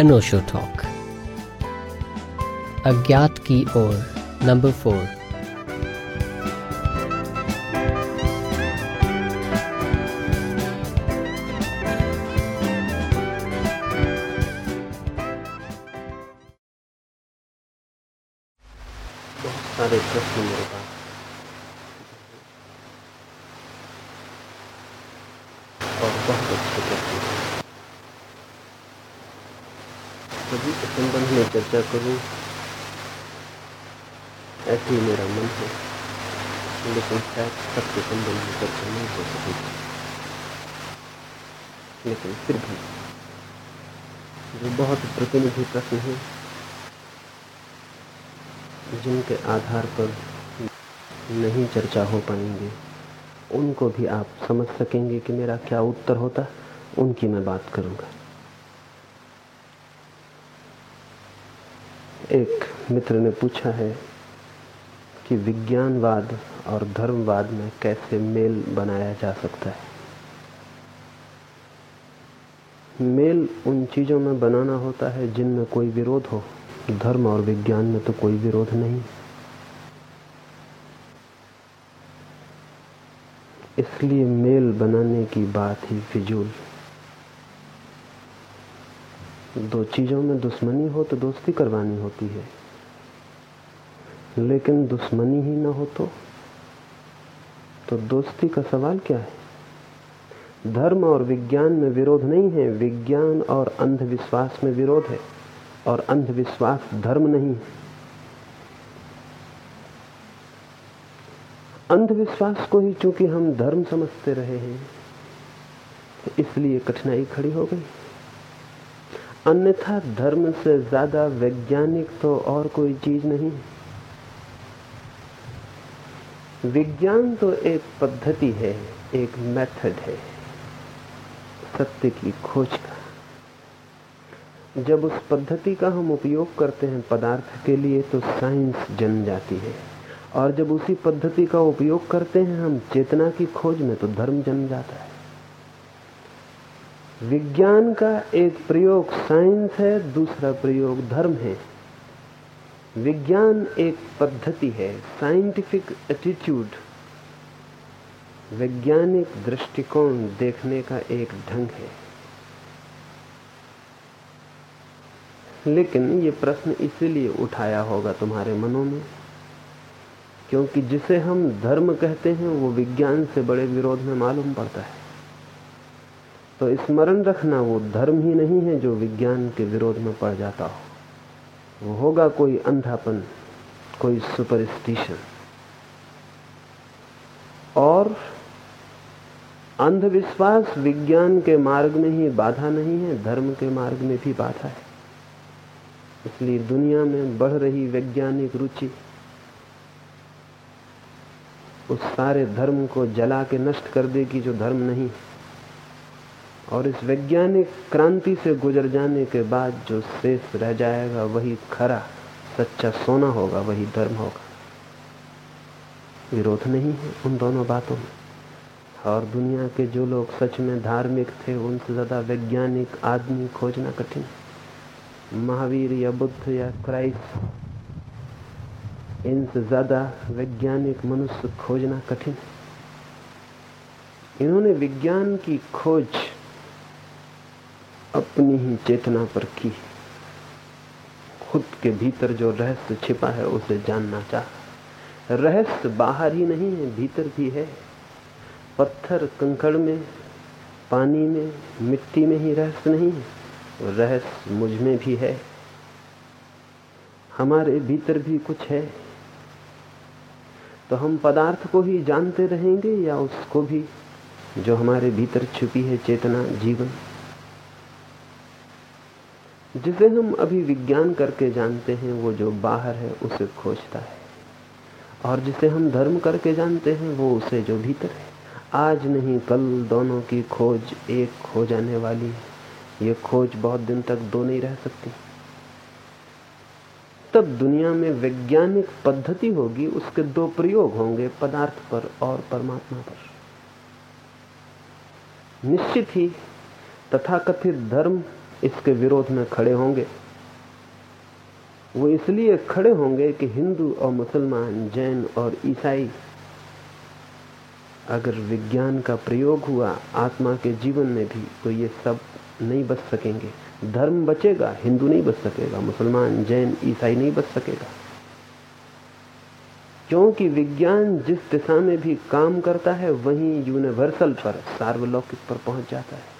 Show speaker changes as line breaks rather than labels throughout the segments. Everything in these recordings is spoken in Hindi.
अनोशो टॉक अज्ञात की ओर नंबर फोर
चर्चा करूँ। ऐसे ही मेरा मन है। लेकिन शायद सबके संबंध में चर्चा नहीं हो सकेगी लेकिन फिर भी जो बहुत प्रतिनिधि प्रश्न हैं, जिनके आधार पर नहीं चर्चा हो पाएँगे, उनको भी आप समझ सकेंगे कि मेरा क्या उत्तर होता। उनकी मैं बात करूँगा। एक मित्र ने पूछा है कि विज्ञानवाद और धर्मवाद में कैसे मेल बनाया जा सकता है? मेल उन चीज़ों में बनाना होता है जिनमें कोई विरोध हो। धर्म और विज्ञान में तो कोई विरोध नहीं। इसलिए मेल बनाने की बात ही फिजूल दो चीज़ों में दुश्मनी हो तो दोस्ती करवानी होती है। लेकिन दुश्मनी ही ना हो तो तो दोस्ती का सवाल क्या है? धर्म और विज्ञान में विरोध नहीं है। विज्ञान और अंधविश्वास में विरोध है, और अंधविश्वास धर्म नहीं है। अंधविश्वास को ही चूँकि हम धर्म समझते रहे हैं इसलिए कठिनाई खड़ी हो गई। अन्यथा धर्म से ज़्यादा वैज्ञानिक तो और कोई चीज़ नहीं विज्ञान तो एक पद्धति है, एक मेथड है, सत्य की खोज का। जब उस पद्धति का हम उपयोग करते हैं पदार्थ के लिए तो साइंस जन्म जाती है। और जब उसी पद्धति का उपयोग करते हैं हम चेतना की खोज में तो धर्म जन्म जाता है। विज्ञान का एक प्रयोग साइंस है, दूसरा प्रयोग धर्म है। विज्ञान एक पद्धति है, साइंटिफिक एटीट्यूड वैज्ञानिक दृष्टिकोण देखने का एक ढंग है। लेकिन ये प्रश्न इसीलिए उठाया होगा तुम्हारे मनों में, क्योंकि जिसे हम धर्म कहते हैं, वो विज्ञान से बड़े विरोध में मालूम पड़ता है। तो स्मरण रखना वो धर्म ही नहीं है जो विज्ञान के विरोध में पड़ जाता हो। वो होगा कोई अंधापन, कोई सुपरस्टिशन। और अंधविश्वास विज्ञान के मार्ग में ही बाधा नहीं है, धर्म के मार्ग में भी बाधा है। इसलिए दुनिया में बढ़ रही वैज्ञानिक रुचि, उस सारे धर्म को जला के नष्ट कर देगी जो धर्म नहीं और इस वैज्ञानिक क्रांति से गुजर जाने के बाद जो शेष रह जाएगा, वही खरा, सच्चा सोना होगा, वही धर्म होगा। विरोध नहीं है उन दोनों बातों में। और दुनिया के जो लोग सच में धार्मिक थे, उनसे ज़्यादा वैज्ञानिक आदमी खोजना कठिन महावीर या बुद्ध या क्राइस्ट, इनसे ज़्यादा वैज्ञानिक मनुष्य खोजना कठिन इन्होंने विज्ञान की खोज अपनी ही चेतना पर की। खुद के भीतर जो रहस्य छिपा है, उसे जानना चाह। रहस्य बाहर ही नहीं है, भीतर भी है। पत्थर कंकड़ में, पानी में, मिट्टी में ही रहस्य नहीं है रहस्य मुझमें भी है। हमारे भीतर भी कुछ है। तो हम पदार्थ को ही जानते रहेंगे, या उसको भी, जो हमारे भीतर छुपी है चेतना, जीवन? जिसे हम अभी विज्ञान करके जानते हैं, वो जो बाहर है, उसे खोजता है। और जिसे हम धर्म करके जानते हैं, वो उसे जो भीतर है। आज नहीं, कल दोनों की खोज एक हो जाने वाली है। ये खोज बहुत दिन तक दो नहीं रह सकती। तब दुनिया में वैज्ञानिक पद्धति होगी, उसके दो प्रयोग होंगे, पदार्थ पर और परमात्मा पर। निश्चित ही तथाकथित धर्म इसके विरोध में खड़े होंगे। वो इसलिए खड़े होंगे कि हिंदू और मुसलमान, जैन और ईसाई, अगर विज्ञान का प्रयोग हुआ, आत्मा के जीवन में भी तो ये सब नहीं बच सकेंगे। धर्म बचेगा, हिंदू नहीं बच सकेगा, मुसलमान, जैन, ईसाई नहीं बच सकेगा। क्योंकि विज्ञान जिस दिशा में भी काम करता है, वहीं यूनिवर्सल पर, सार्वलौकिक पर पहुँच जाता है।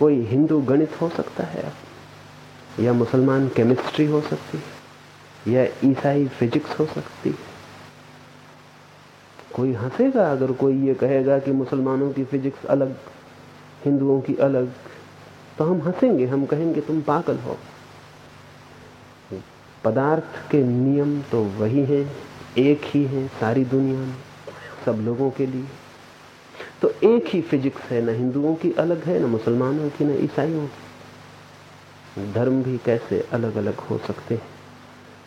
कोई हिंदू गणित हो सकता है, या मुसलमान केमिस्ट्री हो सकती है, या ईसाई फिजिक्स हो सकती है। कोई हंसेगा अगर कोई ये कहेगा कि मुसलमानों की फिजिक्स अलग, हिंदुओं की अलग तो हम हंसेंगे, हम कहेंगे, तुम पागल हो। पदार्थ के नियम तो वही हैं, एक ही हैं सारी दुनिया में, सब लोगों के लिए। तो एक ही फिजिक्स है, ना हिंदुओं की अलग है, ना मुसलमानों की, ना ईसाइयों की। धर्म भी कैसे अलग अलग हो सकते हैं?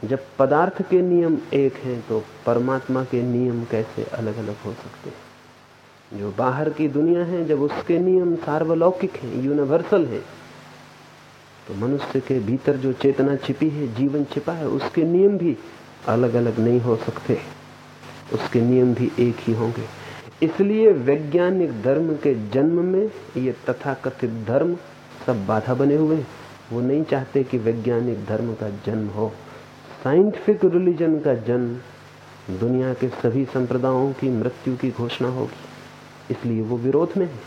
जब पदार्थ के नियम एक हैं तो परमात्मा के नियम कैसे अलग अलग हो सकते हैं? जो बाहर की दुनिया है, जब उसके नियम सार्वलौकिक हैं यूनिवर्सल हैं तो मनुष्य के भीतर जो चेतना छिपी है, जीवन छिपा है, उसके नियम भी अलग अलग नहीं हो सकते। उसके नियम भी एक ही होंगे। इसलिए वैज्ञानिक धर्म के जन्म में ये तथाकथित धर्म सब बाधा बने हुए हैं। वो नहीं चाहते कि वैज्ञानिक धर्म का जन्म हो। साइंटिफिक रिलीजन का जन्म दुनिया के सभी संप्रदायों की मृत्यु की घोषणा होगी। इसलिए वो विरोध में है।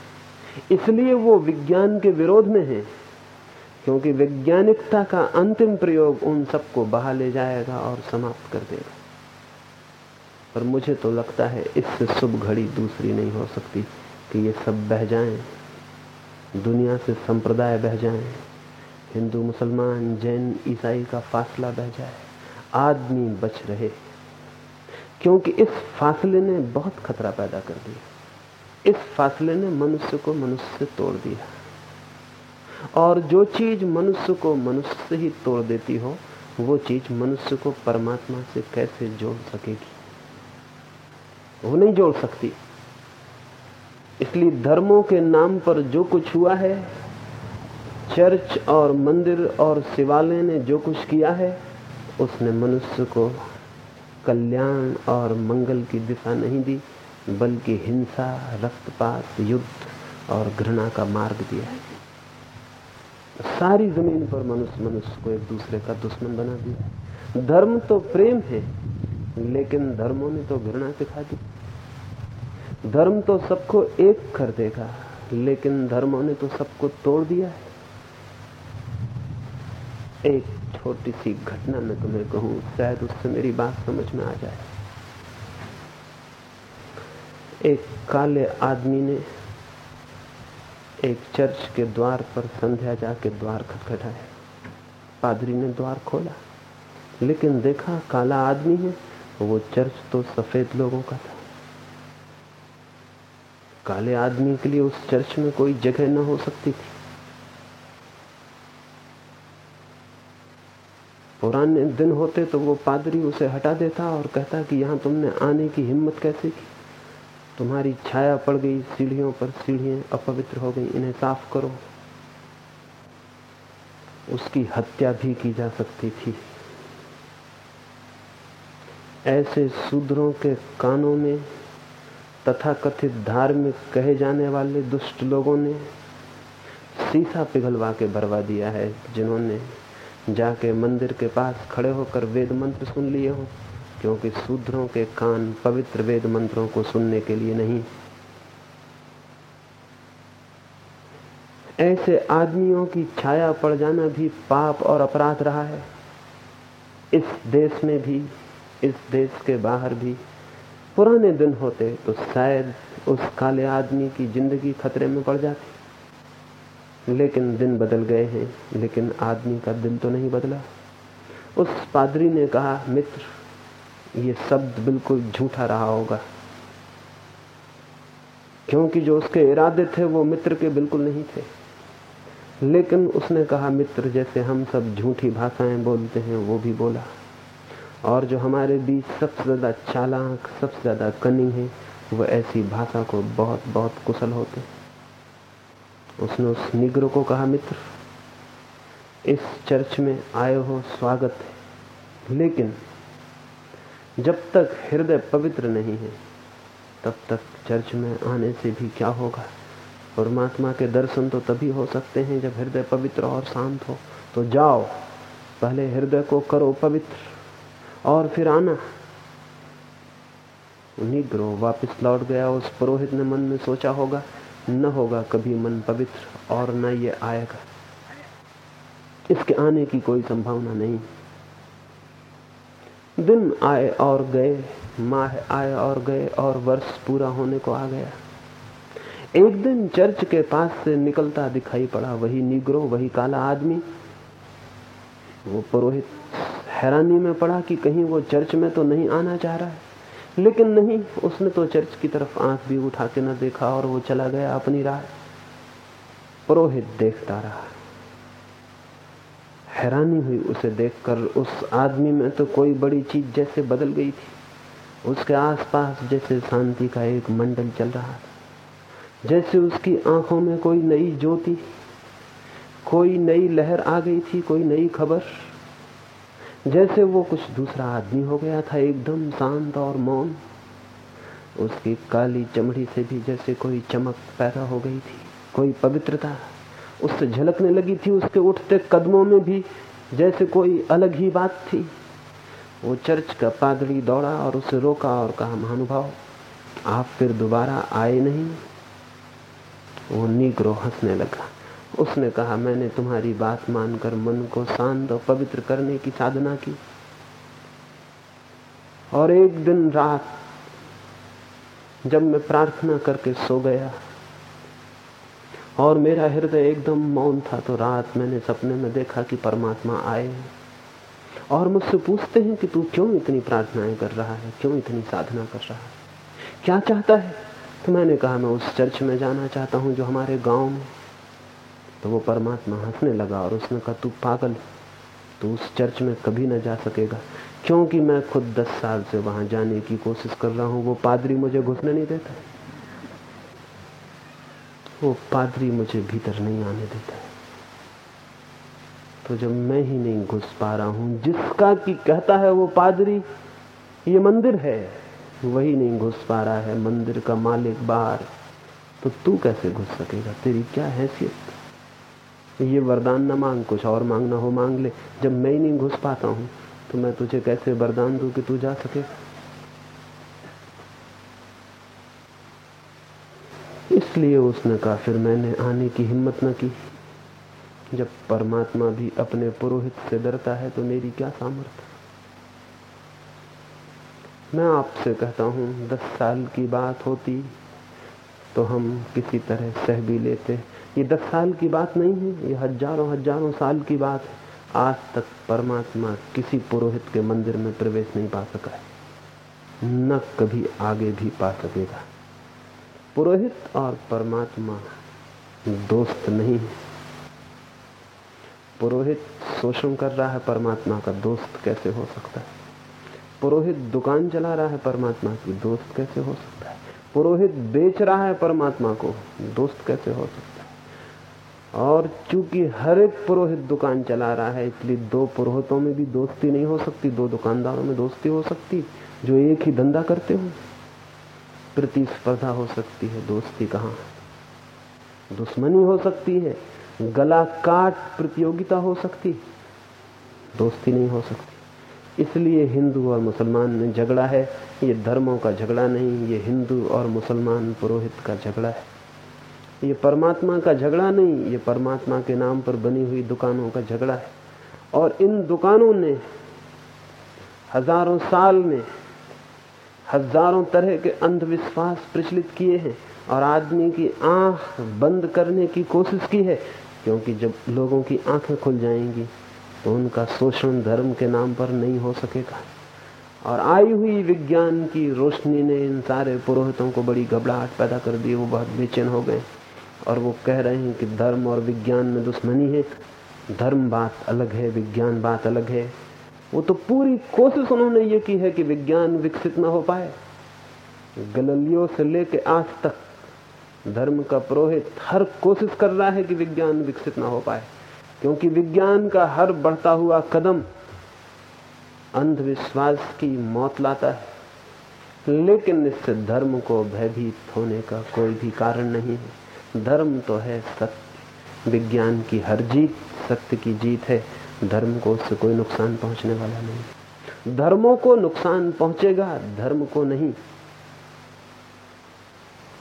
इसलिए वो विज्ञान के विरोध में है, क्योंकि वैज्ञानिकता का अंतिम प्रयोग उन सबको बहा ले जाएगा और समाप्त कर देगा। पर मुझे तो लगता है इससे शुभ घड़ी दूसरी नहीं हो सकती कि ये सब बह जाएँ, दुनिया से संप्रदाय बह जाएँ, हिंदू, मुसलमान, जैन, ईसाई का फासला बह जाए, आदमी बच रहे। क्योंकि इस फासले ने बहुत खतरा पैदा कर दिया। इस फासले ने मनुष्य को मनुष्य से तोड़ दिया। और जो चीज़ मनुष्य को मनुष्य से ही तोड़ देती हो, वो चीज़ मनुष्य को परमात्मा से कैसे जोड़ सकेगी? वो नहीं जोड़ सकती। इसलिए धर्मों के नाम पर जो कुछ हुआ है, चर्च और मंदिर और शिवालय ने जो कुछ किया है, उसने मनुष्य को कल्याण और मंगल की दिशा नहीं दी, बल्कि हिंसा, रक्तपात, युद्ध और घृणा का मार्ग दिया है। सारी ज़मीन पर मनुष्य मनुष्य को एक दूसरे का दुश्मन बना दिया धर्म तो प्रेम है लेकिन धर्मों ने तो घृणा सिखा दी। धर्म तो सबको एक कर देगा, लेकिन धर्मों ने तो सबको तोड़ दिया है। एक छोटी सी घटना में तुम्हें कहूँ, शायद उससे मेरी बात समझ में आ जाए। एक काले आदमी ने एक चर्च के द्वार पर संध्या जाके द्वार खटखटाया। पादरी ने द्वार खोला, लेकिन देखा काला आदमी है। वो चर्च तो सफ़ेद लोगों का था। काले आदमी के लिए उस चर्च में कोई जगह न हो सकती थी। पुराने दिन होते तो वो पादरी उसे हटा देता और कहता कि यहाँ तुमने आने की हिम्मत कैसे की? तुम्हारी छाया पड़ गई, सीढ़ियों पर सीढ़ियाँ अपवित्र हो गई, इन्हें साफ़ करो। उसकी हत्या भी की जा सकती थी। ऐसे शूद्रों के कानों में तथाकथित धार्मिक कहे जाने वाले दुष्ट लोगों ने सीसा पिघलवा के भरवा दिया है, जिन्होंने जाके मंदिर के पास खड़े होकर वेद मंत्र सुन लिए हों, क्योंकि शूद्रों के कान पवित्र वेद मंत्रों को सुनने के लिए नहीं। ऐसे आदमियों की छाया पड़ जाना भी पाप और अपराध रहा है। इस देश में भी इस देश के बाहर भी पुराने दिन होते तो शायद उस काले आदमी की ज़िंदगी खतरे में पड़ जाती। लेकिन दिन बदल गए हैं, लेकिन आदमी का दिल तो नहीं बदला। उस पादरी ने कहा, मित्र, ये शब्द बिल्कुल झूठा रहा होगा। क्योंकि जो उसके इरादे थे, वो मित्र के बिल्कुल नहीं थे। लेकिन उसने कहा, मित्र, जैसे हम सब झूठी भाषाएँ बोलते हैं, वो भी बोला। और जो हमारे बीच सबसे ज़्यादा चालाक, सबसे ज़्यादा कनिंग है, वो ऐसी भाषा को बहुत बहुत कुशल होते उसने उस निग्रो को कहा, मित्र, इस चर्च में आए हो स्वागत है। लेकिन जब तक हृदय पवित्र नहीं है, तब तक चर्च में आने से भी क्या होगा? परमात्मा के दर्शन तो तभी हो सकते हैं जब हृदय पवित्र और शांत हो। तो जाओ, पहले हृदय को करो पवित्र। और फिर आना। निग्रो वापस लौट गया उस पुरोहित ने मन में सोचा होगा, न होगा कभी मन पवित्र और न ये आएगा। इसके आने की कोई संभावना नहीं। दिन आए और गए, माह आए और गए और वर्ष पूरा होने को आ गया। एक दिन चर्च के पास से निकलता दिखाई पड़ा, वही निग्रो, वही काला आदमी। वो पुरोहित हैरानी में पड़ा कि कहीं वो चर्च में तो नहीं आना चाह रहा है। लेकिन नहीं, उसने तो चर्च की तरफ़ आँख भी उठा के न देखा और वो चला गया अपनी राह। पुरोहित देखता रहा। हैरानी हुई उसे देखकर, उस आदमी में तो कोई बड़ी चीज़ जैसे बदल गई थी। उसके आसपास जैसे शांति का एक मंडल चल रहा था। जैसे उसकी आँखों में कोई नई ज्योति, कोई नई लहर आ गई थी, कोई नई खबर। जैसे वो कुछ दूसरा आदमी हो गया था, एकदम शांत और मौन। उसकी काली चमड़ी से भी जैसे कोई चमक पैदा हो गई थी, कोई पवित्रता। उससे झलकने लगी थी उसके उठते कदमों में भी, जैसे कोई अलग ही बात थी। वो चर्च का पादरी दौड़ा और उसे रोका और कहा, महानुभाव, आप फिर दोबारा आए नहीं? वो नीग्रो हंसने लगा। उसने कहा, मैंने तुम्हारी बात मानकर मन को शांत और पवित्र करने की साधना की। और एक दिन रात जब मैं प्रार्थना करके सो गया और मेरा हृदय एकदम मौन था तो रात मैंने सपने में देखा कि परमात्मा आए और मुझसे पूछते हैं कि तू क्यों इतनी प्रार्थनाएँ कर रहा है, क्यों इतनी साधना कर रहा है? क्या चाहता है? तो मैंने कहा, मैं उस चर्च में जाना चाहता हूँ जो हमारे गाँव में तो वो परमात्मा हंसने लगा और उसने कहा, तू पागल, तू उस चर्च में कभी ना जा सकेगा। क्योंकि मैं खुद दस साल से वहाँ जाने की कोशिश कर रहा हूँ, वो पादरी मुझे घुसने नहीं देता। वो पादरी मुझे भीतर नहीं आने देता तो जब मैं ही नहीं घुस पा रहा हूँ, जिसका की कहता है वो पादरी, ये मंदिर है। वही नहीं घुस पा रहा है, मंदिर का मालिक बाहर। तो तू कैसे घुस सकेगा? तेरी क्या हैसियत? ये वरदान ना मांग, कुछ और मांगना हो मांग ले। जब मैं ही नहीं घुस पाता हूँ तो मैं तुझे कैसे वरदान दू कि तू जा सके? इसलिए उसने कहा फिर मैंने आने की हिम्मत न की। जब परमात्मा भी अपने पुरोहित से डरता है तो मेरी क्या सामर्थ्य मैं आपसे कहता हूँ, दस साल की बात होती तो हम किसी तरह सह भी लेते। ये दस साल की बात नहीं है, ये हज़ारों हज़ारों साल की बात है। आज तक परमात्मा किसी पुरोहित के मंदिर में प्रवेश नहीं पा सका है। न कभी आगे भी पा सकेगा। पुरोहित और परमात्मा दोस्त नहीं है। पुरोहित शोषण कर रहा है परमात्मा का दोस्त कैसे हो सकता है? पुरोहित दुकान चला रहा है परमात्मा की दोस्त कैसे हो सकता है? पुरोहित बेच रहा है परमात्मा को, दोस्त कैसे हो सकता है? और चूँकि हर एक पुरोहित दुकान चला रहा है, इसलिए दो पुरोहितों में भी दोस्ती नहीं हो सकती, दो दुकानदारों में दोस्ती हो सकती, जो एक ही धंधा करते हो। प्रतिस्पर्धा हो सकती है, दोस्ती कहाँ दुश्मनी हो सकती है, गला काट प्रतियोगिता हो सकती, दोस्ती नहीं हो सकती। इसलिए हिंदू और मुसलमान में झगड़ा है, ये धर्मों का झगड़ा नहीं, ये हिंदू और मुसलमान पुरोहित का झगड़ा है। ये परमात्मा का झगड़ा नहीं, ये परमात्मा के नाम पर बनी हुई दुकानों का झगड़ा है। और इन दुकानों ने हज़ारों साल में हज़ारों तरह के अंधविश्वास प्रचलित किए हैं और आदमी की आँख बंद करने की कोशिश की है, क्योंकि जब लोगों की आँखें खुल जाएँगी तो उनका शोषण धर्म के नाम पर नहीं हो सकेगा। और आई हुई विज्ञान की रोशनी ने इन सारे पुरोहितों को बड़ी घबराहट पैदा कर दी, वो बहुत बेचैन हो गए। और वो कह रहे हैं कि धर्म और विज्ञान में दुश्मनी है। धर्म बात अलग है, विज्ञान बात अलग है। वो तो पूरी कोशिश उन्होंने ये की है कि विज्ञान विकसित ना हो पाए। गलियों से लेके आज तक धर्म का पुरोहित हर कोशिश कर रहा है कि विज्ञान विकसित ना हो पाए। क्योंकि विज्ञान का हर बढ़ता हुआ कदम अंधविश्वास की मौत लाता है। लेकिन इससे धर्म को भयभीत होने का कोई भी कारण नहीं है। धर्म तो है सत्य। विज्ञान की हर जीत, सत्य की जीत है। धर्म को उससे कोई नुकसान पहुँचने वाला नहीं। धर्मों को नुकसान पहुंचेगा, धर्म को नहीं।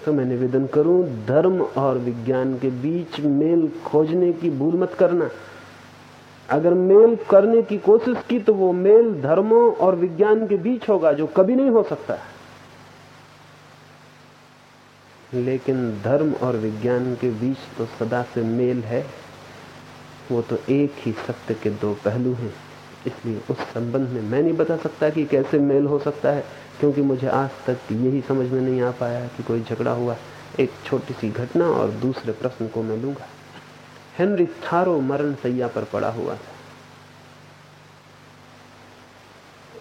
तो मैं निवेदन करूँ, धर्म और विज्ञान के बीच मेल खोजने की भूल मत करना। अगर मेल करने की कोशिश की तो वो मेल धर्मों और विज्ञान के बीच होगा, जो कभी नहीं हो सकता। लेकिन धर्म और विज्ञान के बीच तो सदा से मेल है। वो तो एक ही सत्य के दो पहलू हैं। इसलिए उस संबंध में मैं नहीं बता सकता कि कैसे मेल हो सकता है, क्योंकि मुझे आज तक यही समझ में नहीं आ पाया कि कोई झगड़ा हुआ। एक छोटी सी घटना और दूसरे प्रश्न को मैं लूँगा। हेनरी थारो मरण सैया पर पड़ा हुआ था।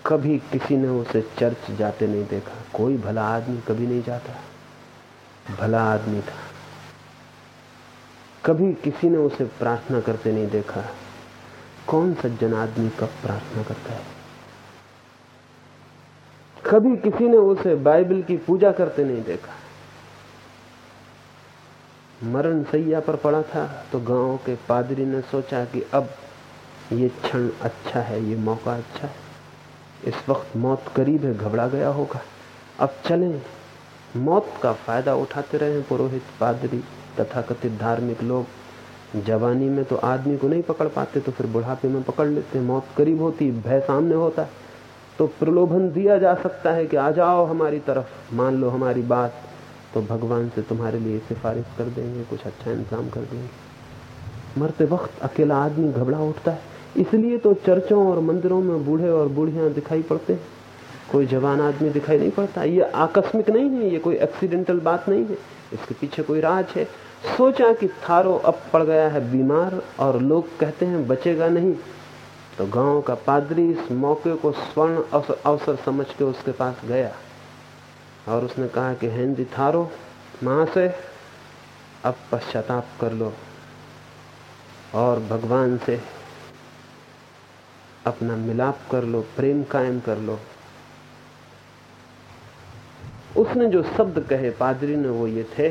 कभी किसी ने उसे चर्च जाते नहीं देखा। कोई भला आदमी कभी नहीं जाता। भला आदमी था। कभी किसी ने उसे प्रार्थना करते नहीं देखा। कौन सज्जन आदमी कब प्रार्थना करता है? कभी किसी ने उसे बाइबल की पूजा करते नहीं देखा। मरण सैया पर पड़ा था तो गाँव के पादरी ने सोचा कि अब ये क्षण अच्छा है, ये मौका अच्छा है। इस वक्त मौत करीब है, घबरा गया होगा। अब चलें। मौत का फ़ायदा उठाते रहे हैं पुरोहित, पादरी तथा कथित धार्मिक लोग। जवानी में तो आदमी को नहीं पकड़ पाते तो फिर बुढ़ापे में पकड़ लेते। हैं मौत करीब होती, भय सामने होता। है तो प्रलोभन दिया जा सकता है कि आ जाओ हमारी तरफ़, मान लो हमारी बात। तो भगवान से तुम्हारे लिए सिफारिश कर देंगे, कुछ अच्छा इंतज़ाम कर देंगे। मरते वक्त अकेला आदमी घबरा उठता है। इसलिए तो चर्चों और मंदिरों में बूढ़े और बूढ़ियाँ दिखाई पड़ते हैं। कोई जवान आदमी दिखाई नहीं पड़ता। ये आकस्मिक नहीं है, ये कोई एक्सीडेंटल बात नहीं है। इसके पीछे कोई राज है। सोचा कि थारो अब पड़ गया है बीमार और लोग कहते हैं बचेगा नहीं। तो गाँव का पादरी इस मौके को स्वर्ण अवसर समझ के उसके पास गया और उसने कहा कि, हेनरी थारो माँ से अब पश्चाताप कर लो और भगवान से अपना मिलाप कर लो, प्रेम कायम कर लो। उसने जो शब्द कहे, पादरी ने वो ये थे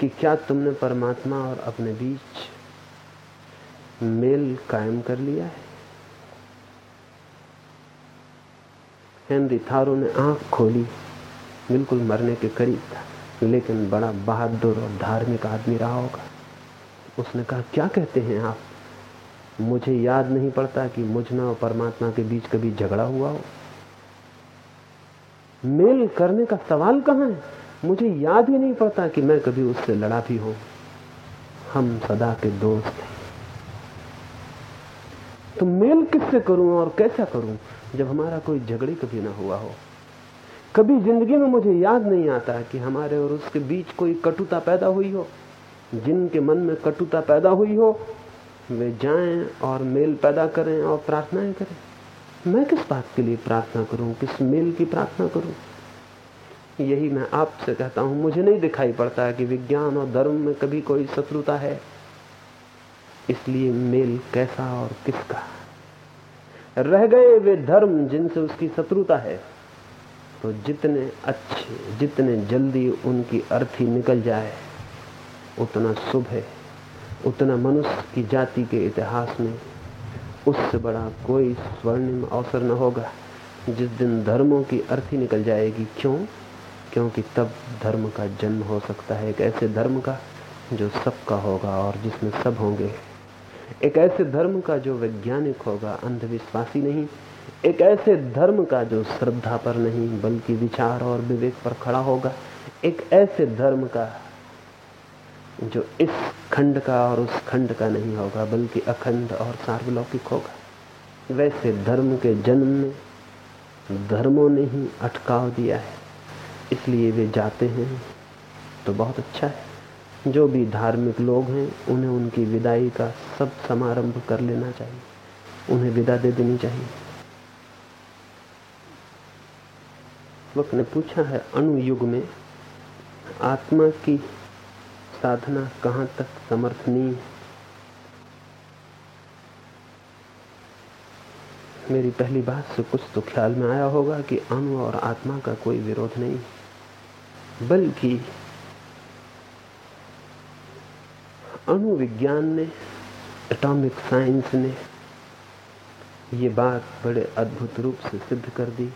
कि क्या तुमने परमात्मा और अपने बीच मेल कायम कर लिया है? हेनरी थारो ने आँख खोली, बिल्कुल मरने के करीब था, लेकिन बड़ा बहादुर और धार्मिक आदमी रहा होगा। उसने कहा, क्या कहते हैं आप? मुझे याद नहीं पड़ता कि मुझमें और परमात्मा के बीच कभी झगड़ा हुआ हो। मेल करने का सवाल कहाँ है? मुझे याद ही नहीं पड़ता कि मैं कभी उससे लड़ा भी हूँ। हम सदा के दोस्त हैं। तो मेल किससे करूँ और कैसा करूँ, जब हमारा कोई झगड़ी कभी ना हुआ हो? कभी ज़िंदगी में मुझे याद नहीं आता कि हमारे और उसके बीच कोई कटुता पैदा हुई हो। जिनके मन में कटुता पैदा हुई हो, वे जाएँ और मेल पैदा करें और प्रार्थनाएँ करें। मैं किस बात के लिए प्रार्थना करूँ? किस मेल की प्रार्थना करूँ? यही मैं आपसे कहता हूँ, मुझे नहीं दिखाई पड़ता कि विज्ञान और धर्म में कभी कोई शत्रुता है। इसलिए मेल कैसा और किसका? रह गए वे धर्म जिनसे उसकी शत्रुता है। तो जितने अच्छे, जितने जल्दी उनकी अर्थी निकल जाए, उतना शुभ है। उतना मनुष्य की जाति के इतिहास में उससे बड़ा कोई स्वर्णिम अवसर न होगा। जिस दिन धर्मों की अर्थी निकल जाएगी, क्यों? क्योंकि तब धर्म का जन्म हो सकता है। एक ऐसे धर्म का जो सबका होगा और जिसमें सब होंगे। एक ऐसे धर्म का जो वैज्ञानिक होगा, अंधविश्वासी नहीं। एक ऐसे धर्म का जो श्रद्धा पर नहीं, बल्कि विचार और विवेक पर खड़ा होगा। एक ऐसे धर्म का जो इस खंड का और उस खंड का नहीं होगा, बल्कि अखंड और सार्वलौकिक होगा। वैसे धर्म के जन्म में धर्मों ने ही अटकाव दिया है। इसलिए वे जाते हैं तो बहुत अच्छा है। जो भी धार्मिक लोग हैं, उन्हें उनकी विदाई का सब समारंभ कर लेना चाहिए। उन्हें विदा दे देनी चाहिए। वक्त ने पूछा है अणुयुग में आत्मा की साधना कहाँ तक समर्थनीय? मेरी पहली बात से कुछ तो ख्याल में आया होगा कि अणु और आत्मा का कोई विरोध नहीं, बल्कि अणु विज्ञान ने, एटॉमिक साइंस ने ये बात बड़े अद्भुत रूप से सिद्ध कर दी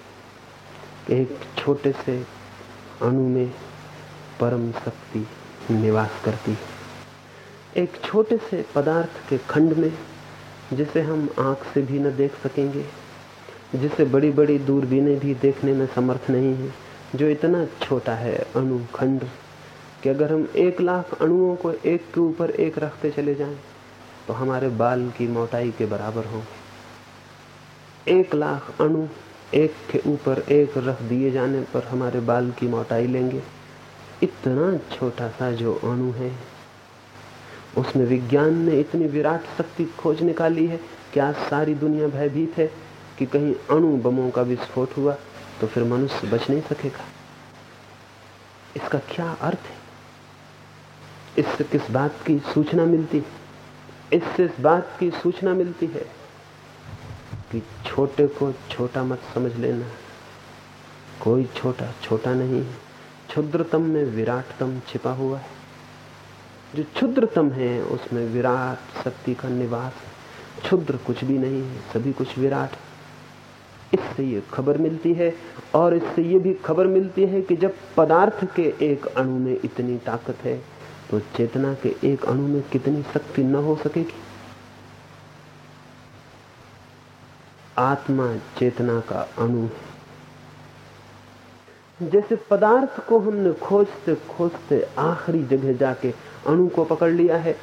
कि एक छोटे से अणु में परम शक्ति निवास करती है। एक छोटे से पदार्थ के खंड में, जिसे हम आँख से भी न देख सकेंगे, जिसे बड़ी बड़ी दूरबीनें भी देखने में समर्थ नहीं है, जो इतना छोटा है अणु खंड कि अगर हम एक लाख अणुओं को एक के ऊपर एक रखते चले जाएँ तो हमारे बाल की मोटाई के बराबर होंगे। एक लाख अणु एक के ऊपर एक रख दिए जाने पर हमारे बाल की मोटाई लेंगे। इतना छोटा सा जो अणु है, उसमें विज्ञान ने इतनी विराट शक्ति खोज निकाली है कि आज सारी दुनिया भयभीत है कि कहीं अणु बमों का विस्फोट हुआ तो फिर मनुष्य बच नहीं सकेगा? इसका क्या अर्थ है? इससे किस बात की सूचना मिलती इससे इस बात की सूचना मिलती है कि छोटे को छोटा मत समझ लेना। कोई छोटा छोटा नहीं है। क्षुद्रतम में विराटतम छिपा हुआ है। जो क्षुद्रतम है, उसमें विराट शक्ति का निवास है। क्षुद्र कुछ भी नहीं है, सभी कुछ विराट इससे ये खबर मिलती है, और इससे ये भी खबर मिलती है कि जब पदार्थ के एक अणु में इतनी ताकत है तो चेतना के एक अणु में कितनी शक्ति न हो सकेगी। आत्मा चेतना का अणु है। जैसे पदार्थ को हमने खोजते खोजते आखिरी जगह जाके अणु को पकड़ लिया है,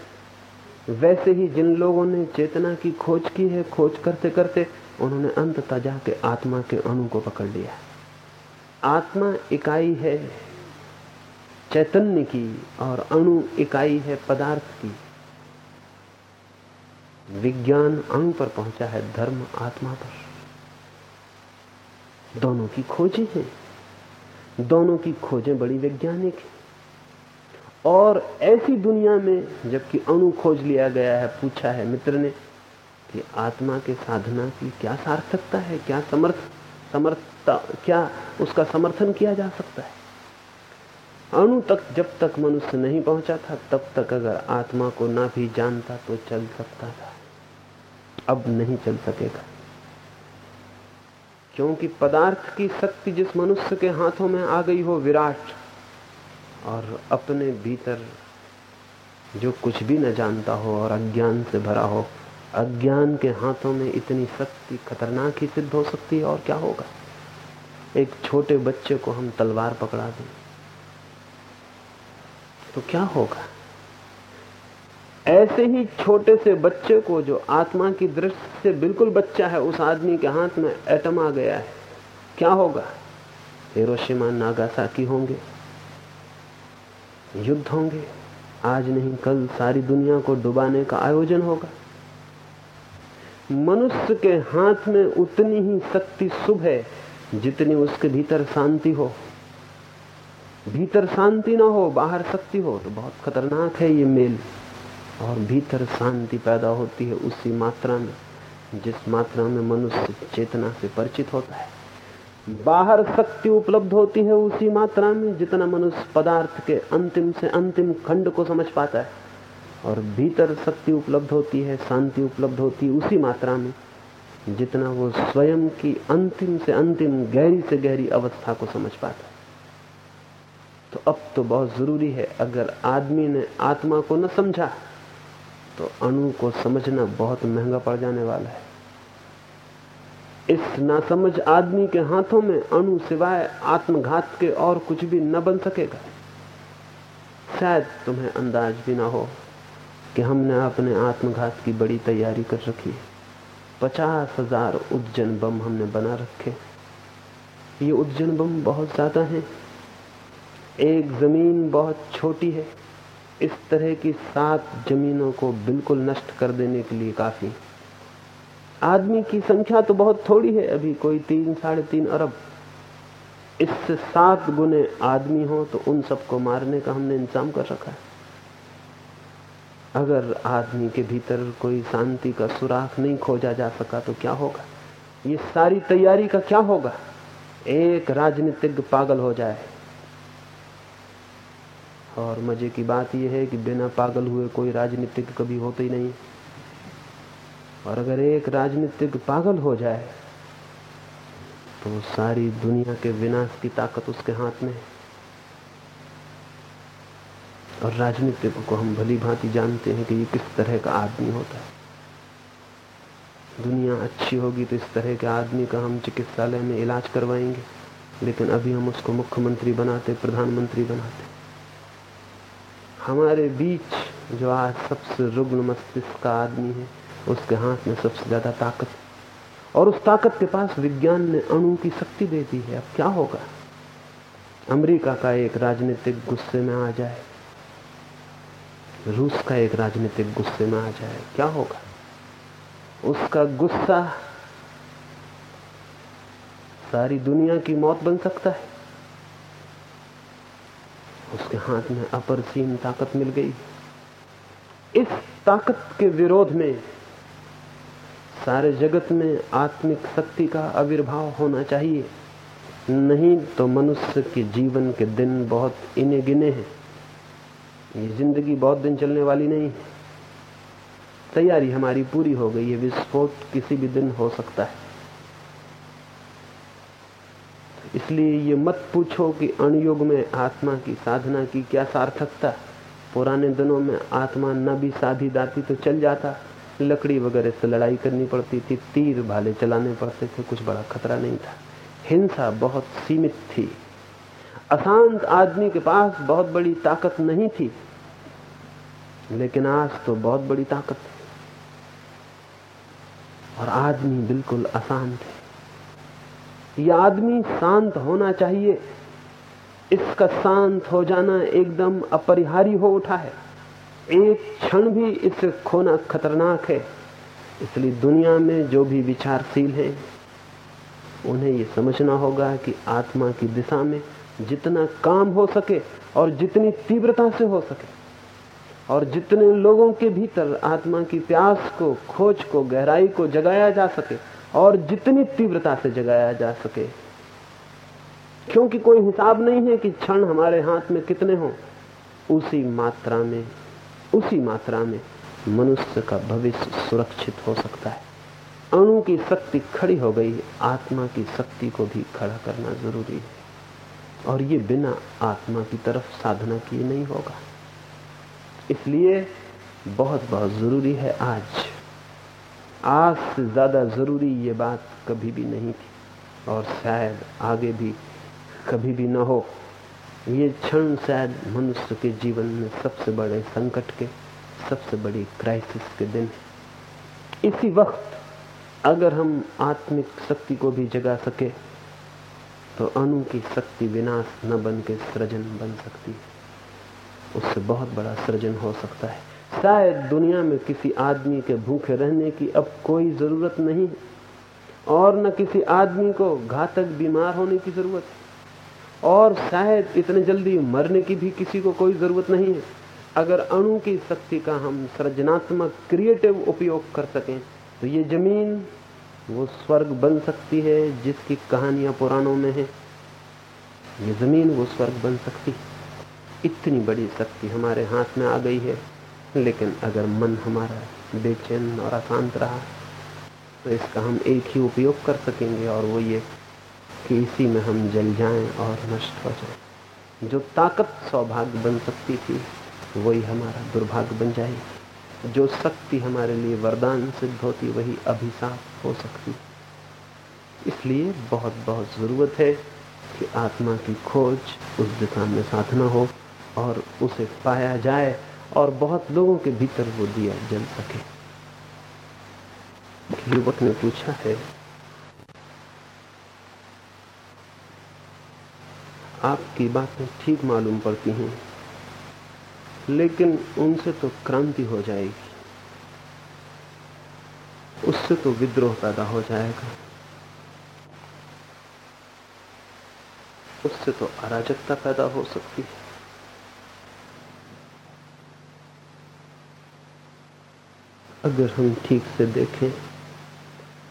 वैसे ही जिन लोगों ने चेतना की खोज की है, खोज करते करते उन्होंने अंततः जाके आत्मा के अणु को पकड़ लिया आत्मा इकाई है चैतन्य की और अणु इकाई है पदार्थ की। विज्ञान अणु पर पहुँचा है, धर्म आत्मा पर। दोनों की खोजी हैं। दोनों की खोजें बड़ी वैज्ञानिक है। और ऐसी दुनिया में जबकि अणु खोज लिया गया है, पूछा है मित्र ने कि आत्मा के साधना की क्या सार्थकता है, क्या समर्थ समर्थता क्या उसका समर्थन किया जा सकता है? अणु तक जब तक मनुष्य नहीं पहुँचा था, तब तक अगर आत्मा को ना भी जानता तो चल सकता था। अब नहीं चल सकेगा। क्योंकि पदार्थ की शक्ति जिस मनुष्य के हाथों में आ गई हो विराट, और अपने भीतर जो कुछ भी न जानता हो और अज्ञान से भरा हो, अज्ञान के हाथों में इतनी शक्ति खतरनाक ही सिद्ध हो सकती है, और क्या होगा? एक छोटे बच्चे को हम तलवार पकड़ा दें तो क्या होगा? ऐसे ही छोटे से बच्चे को जो आत्मा की दृष्टि से बिल्कुल बच्चा है, उस आदमी के हाथ में एटम आ गया है। क्या होगा? हिरोशिमा, नागासाकी होंगे, युद्ध होंगे। आज नहीं, कल सारी दुनिया को डुबाने का आयोजन होगा। मनुष्य के हाथ में उतनी ही शक्ति शुभ है, जितनी उसके भीतर शांति हो। भीतर शांति ना हो, बाहर शक्ति हो तो बहुत खतरनाक है ये मेल। और भीतर शांति पैदा होती है उसी मात्रा में, जिस मात्रा में मनुष्य चेतना से परिचित होता है। बाहर शक्ति उपलब्ध होती है उसी मात्रा में जितना मनुष्य पदार्थ के अंतिम से अंतिम खंड को समझ पाता है। और भीतर शक्ति उपलब्ध होती है, शांति उपलब्ध होती है उसी मात्रा में, जितना वो स्वयं की अंतिम से अंतिम गहरी से गहरी अवस्था को समझ पाता है। तो अब तो बहुत ज़रूरी है, अगर आदमी ने आत्मा को न समझा तो अणु को समझना बहुत महँगा पड़ जाने वाला है। इस नासमझ आदमी के हाथों में अणु सिवाय आत्मघात के और कुछ भी न बन सकेगा। शायद तुम्हें अंदाज भी ना हो कि हमने अपने आत्मघात की बड़ी तैयारी कर रखी है। पचास हज़ार उज्जैन बम हमने बना रखे ये उज्जैन बम बहुत ज़्यादा हैं। एक ज़मीन बहुत छोटी है। इस तरह की सात जमीनों को बिल्कुल नष्ट कर देने के लिए काफ़ी। आदमी की संख्या तो बहुत थोड़ी है अभी, कोई तीन, साढ़े तीन अरब। इससे सात गुने आदमी हो तो उन सबको मारने का हमने इंतज़ाम कर रखा है। अगर आदमी के भीतर कोई शांति का सुराख नहीं खोजा जा सका तो क्या होगा? ये सारी तैयारी का क्या होगा? एक राजनीतिज्ञ पागल हो जाए। और मज़े की बात यह है कि बिना पागल हुए कोई राजनीतिक कभी होते ही नहीं। और अगर एक राजनीतिक पागल हो जाए तो सारी दुनिया के विनाश की ताकत उसके हाथ में है। और राजनीतिक को हम भली भांति जानते हैं कि ये किस तरह का आदमी होता है। दुनिया अच्छी होगी तो इस तरह के आदमी का हम चिकित्सालय में इलाज करवाएँगे, लेकिन अभी हम उसको मुख्यमंत्री बनाते, प्रधानमंत्री बनाते। हमारे बीच जो आज सबसे रुग्ण मस्तिष्क का आदमी है, उसके हाथ में सबसे ज़्यादा ताकत और उस ताकत के पास विज्ञान ने अणु की शक्ति दे दी है। अब क्या होगा? अमेरिका का एक राजनीतिक गुस्से में आ जाए। रूस का एक राजनीतिक गुस्से में आ जाए। क्या होगा? उसका गुस्सा सारी दुनिया की मौत बन सकता है। उसके हाथ में अपरसीम ताकत मिल गई। इस ताकत के विरोध में सारे जगत में आत्मिक शक्ति का आविर्भाव होना चाहिए। नहीं तो मनुष्य के जीवन के दिन बहुत इने गिने हैं। ये ज़िंदगी बहुत दिन चलने वाली नहीं है। तैयारी हमारी पूरी हो गई है। विस्फोट किसी भी दिन हो सकता है। इसलिए ये मत पूछो कि अणुयुग में आत्मा की साधना की क्या सार्थकता। पुराने दिनों में आत्मा न भी साधी दाती तो चल जाता। लकड़ी वगैरह से लड़ाई करनी पड़ती थी, तीर भाले चलाने पड़ते थे, कुछ बड़ा खतरा नहीं था। हिंसा बहुत सीमित थी। अशांत आदमी के पास बहुत बड़ी ताकत नहीं थी। लेकिन आज तो बहुत बड़ी ताकत है। और आदमी बिल्कुल अशांत है। यह आदमी शांत होना चाहिए। इसका शांत हो जाना एकदम अपरिहारी हो उठा है। एक क्षण भी इसे खोना खतरनाक है। इसलिए दुनिया में जो भी विचारशील हैं, उन्हें यह समझना होगा कि आत्मा की दिशा में जितना काम हो सके और जितनी तीव्रता से हो सके और जितने लोगों के भीतर आत्मा की प्यास को, खोज को, गहराई को जगाया जा सके और जितनी तीव्रता से जगाया जा सके। क्योंकि कोई हिसाब नहीं है कि क्षण हमारे हाथ में कितने हों, उसी मात्रा में, उसी मात्रा में मनुष्य का भविष्य सुरक्षित हो सकता है। अणु की शक्ति खड़ी हो गई, आत्मा की शक्ति को भी खड़ा करना ज़रूरी है। और ये बिना आत्मा की तरफ़ साधना किए नहीं होगा। इसलिए बहुत बहुत ज़रूरी है आज आज से ज़्यादा ज़रूरी ये बात कभी भी नहीं थी। और शायद आगे भी कभी भी ना हो। ये क्षण शायद मनुष्य के जीवन में सबसे बड़े संकट के, सबसे बड़ी क्राइसिस के दिन इसी वक्त अगर हम आत्मिक शक्ति को भी जगा सके तो अणु की शक्ति विनाश न बन के सृजन बन सकती है। उससे बहुत बड़ा सृजन हो सकता है। शायद दुनिया में किसी आदमी के भूखे रहने की अब कोई ज़रूरत नहीं है। और न किसी आदमी को घातक बीमार होने की ज़रूरत है। और शायद इतने जल्दी मरने की भी किसी को कोई ज़रूरत नहीं है। अगर अणु की शक्ति का हम सृजनात्मक क्रिएटिव उपयोग कर सकें तो ये ज़मीन, वो स्वर्ग बन सकती है जिसकी कहानियाँ पुराणों में है। ये ज़मीन, वो स्वर्ग बन सकती है। इतनी बड़ी शक्ति हमारे हाथ में आ गई है। लेकिन अगर मन हमारा बेचैन और अशांत रहा तो इसका हम एक ही उपयोग कर सकेंगे और वो ये कि इसी में हम जल जाएँ और नष्ट हो जाएँ। जो ताकत सौभाग्य बन सकती थी, वही हमारा दुर्भाग्य बन जाएगी। जो शक्ति हमारे लिए वरदान सिद्ध होती, वही अभिशाप हो सकती। इसलिए बहुत बहुत ज़रूरत है कि आत्मा की खोज उस दिशा में साधना हो और उसे पाया जाए और बहुत लोगों के भीतर वो दिया जल सके। युवक ने पूछा, है, आपकी बातें ठीक मालूम पड़ती हैं, लेकिन उनसे तो क्रांति हो जाएगी। उससे तो विद्रोह पैदा हो जाएगा। उससे तो अराजकता पैदा हो सकती है। अगर हम ठीक से देखें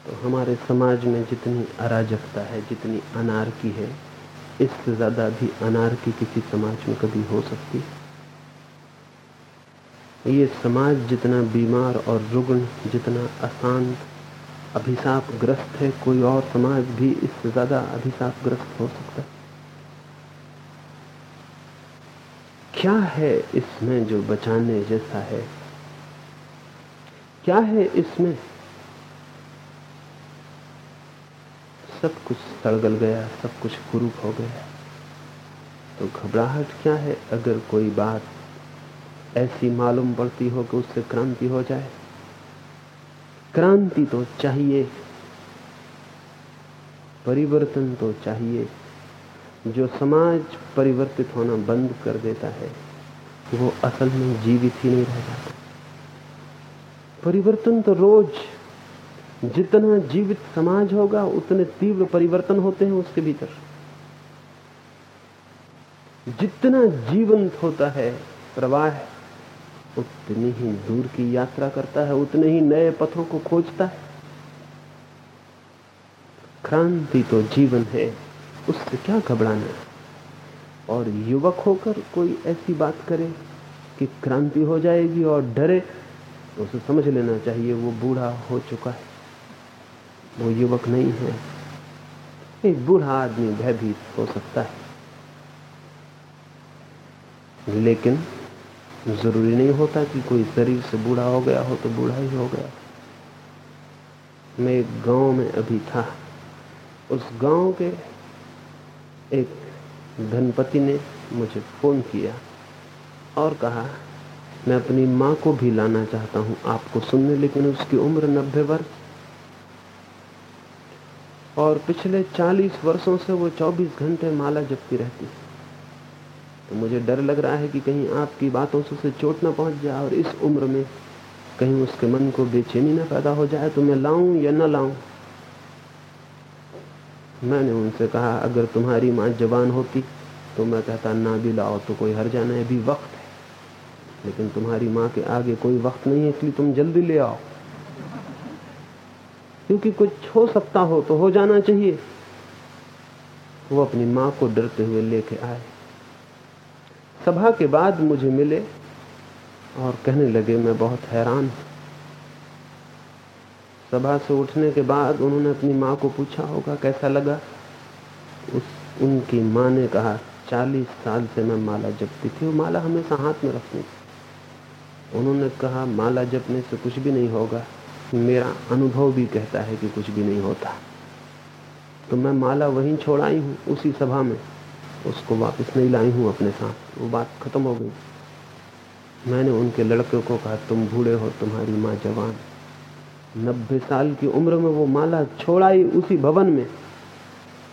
तो हमारे समाज में जितनी अराजकता है, जितनी अनारकी है, इससे ज़्यादा भी अनारकी किसी समाज में कभी हो सकती। है ये समाज जितना बीमार और रुग्ण, जितना अशांत अभिशाप ग्रस्त है, कोई और समाज भी इससे ज़्यादा अभिशाप ग्रस्त हो सकता है। क्या है इसमें जो बचाने जैसा है? क्या है इसमें? सब कुछ सड़गल गया, सब कुछ कुरूप हो गया। तो घबराहट क्या है अगर कोई बात ऐसी मालूम पड़ती हो कि उससे क्रांति हो जाए? क्रांति तो चाहिए, परिवर्तन तो चाहिए। जो समाज परिवर्तित होना बंद कर देता है, वो असल में जीवित ही नहीं रह जाता। परिवर्तन तो रोज जितना जीवित समाज होगा, उतने तीव्र परिवर्तन होते हैं उसके भीतर। जितना जीवंत होता है, प्रवाह उतनी ही दूर की यात्रा करता है, उतने ही नए पथों को खोजता है। क्रांति तो जीवन है, उससे क्या घबराना है? और युवक होकर कोई ऐसी बात करे कि क्रांति हो जाएगी और डरे उसे समझ लेना चाहिए, वो बूढ़ा हो चुका है। वो युवक नहीं है। एक बूढ़ा आदमी भयभीत हो सकता है। लेकिन ज़रूरी नहीं होता कि कोई शरीर से बूढ़ा हो गया हो तो बूढ़ा ही हो गया। मैं एक गाँव में अभी था। उस गाँव के एक धनपति ने मुझे फ़ोन किया और कहा मैं अपनी माँ को भी लाना चाहता हूँ। आपको सुनने, लेकिन उसकी उम्र नब्बे वर्ष। और पिछले चालीस वर्षों से वो चौबीस घंटे माला जपती रहती है। तो मुझे डर लग रहा है कि कहीं आपकी बातों से उसे चोट ना पहुँच जाए और इस उम्र में कहीं उसके मन को बेचैनी ना पैदा हो जाए। तो मैं लाऊं या ना लाऊं? मैंने उनसे कहा, अगर तुम्हारी माँ जवान होती तो मैं कहता, ना भी लाओ तो कोई हर जाना है अभी वक्त लेकिन तुम्हारी माँ के आगे कोई वक्त नहीं है इसलिए तुम जल्दी ले आओ। क्योंकि कुछ हो सकता हो तो हो जाना चाहिए। वो अपनी माँ को डरते हुए लेके आए। सभा के बाद मुझे मिले और कहने लगे, मैं बहुत हैरान हूँ। सभा से उठने के बाद उन्होंने अपनी माँ को पूछा होगा, कैसा लगा? उस, उनकी माँ ने कहा, चालीस साल से मैं माला जपती थी, वो माला हमेशा हाथ में रखती थी। उन्होंने कहा, माला जपने से कुछ भी नहीं होगा। मेरा अनुभव भी कहता है कि कुछ भी नहीं होता। तो मैं माला वहीं छोड़ आई हूँ, उसी सभा में। उसको वापस नहीं लाई हूँ अपने साथ। वो बात खत्म हो गई। मैंने उनके लड़के को कहा, तुम बूढ़े हो, तुम्हारी माँ जवान। नब्बे साल की उम्र में वो माला छोड़ाई उसी भवन में।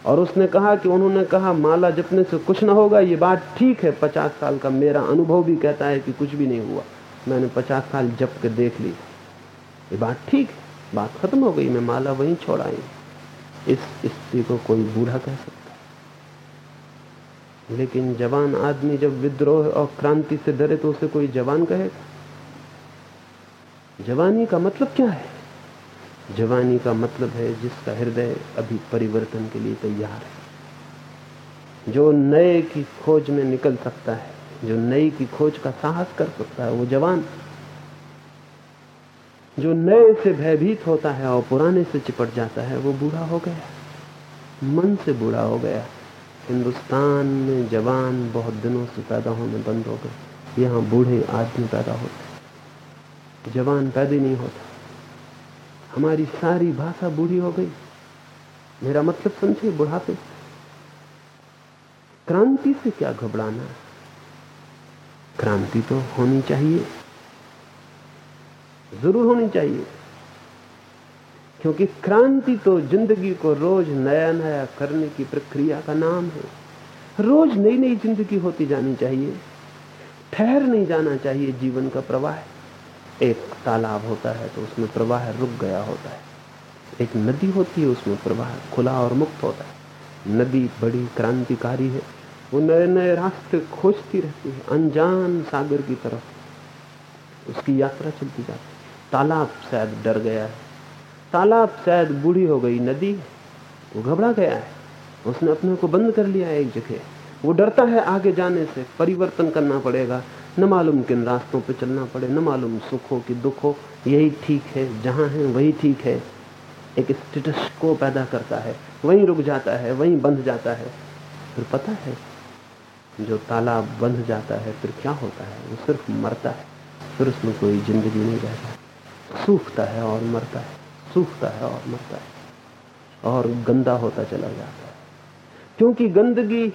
और उसने कहा कि उन्होंने कहा, माला जपने से कुछ ना होगा, ये बात ठीक है। पचास साल का मेरा अनुभव भी कहता है कि कुछ भी नहीं हुआ। मैंने पचास साल जप के देख ली। ये बात ठीक बात खत्म हो गई। मैं माला वहीं छोड़ाई इस स्त्री को कोई बूढ़ा कह सकता लेकिन जवान आदमी जब विद्रोह और क्रांति से डरे तो उसे कोई जवान कहेगा? जवानी का मतलब क्या है? जवानी का मतलब है जिसका हृदय अभी परिवर्तन के लिए तैयार है। जो नए की खोज में निकल सकता है जो नई की खोज का साहस कर सकता है, वो जवान। जो नए से भयभीत होता है और पुराने से चिपट जाता है, वो बूढ़ा हो गया। मन से बूढ़ा हो गया। हिंदुस्तान में जवान बहुत दिनों से पैदा होने बंद हो गए। यहाँ बूढ़े आदमी पैदा होते जवान पैदा नहीं होता। हमारी सारी भाषा बूढ़ी हो गई। मेरा मतलब समझे बुढ़ापे। क्रांति से क्या घबराना क्रांति तो होनी चाहिए। ज़रूर होनी चाहिए। क्योंकि क्रांति तो ज़िंदगी को रोज नया नया करने की प्रक्रिया का नाम है। रोज नई नई ज़िंदगी होती जानी चाहिए। ठहर नहीं जाना चाहिए जीवन का प्रवाह। एक तालाब होता है तो उसमें प्रवाह रुक गया होता है। एक नदी होती है, उसमें प्रवाह खुला और मुक्त होता है। नदी बड़ी क्रांतिकारी है। वो नए नए रास्ते खोजती रहती है, अनजान सागर की तरफ़। उसकी यात्रा चलती जाती तालाब शायद डर गया है। तालाब शायद बूढ़ी हो गई, नदी। वो घबरा गया है। उसने अपने को बंद कर लिया एक जगह। वो डरता है आगे जाने से। परिवर्तन करना पड़ेगा। न मालूम किन रास्तों पे चलना पड़े, न मालूम सुख हो कि दुख। हो यही ठीक है, जहाँ है वही ठीक है। एक स्टेटस को पैदा करता है। वहीं रुक जाता है, वहीं बंध जाता है। फिर पता है जो तालाब बंध जाता है, फिर क्या होता है? वो सिर्फ़ मरता है। फिर उसमें कोई ज़िंदगी नहीं रहता सूखता है और मरता है। सूखता है और मरता है। और गंदा होता चला जाता है। क्योंकि गंदगी,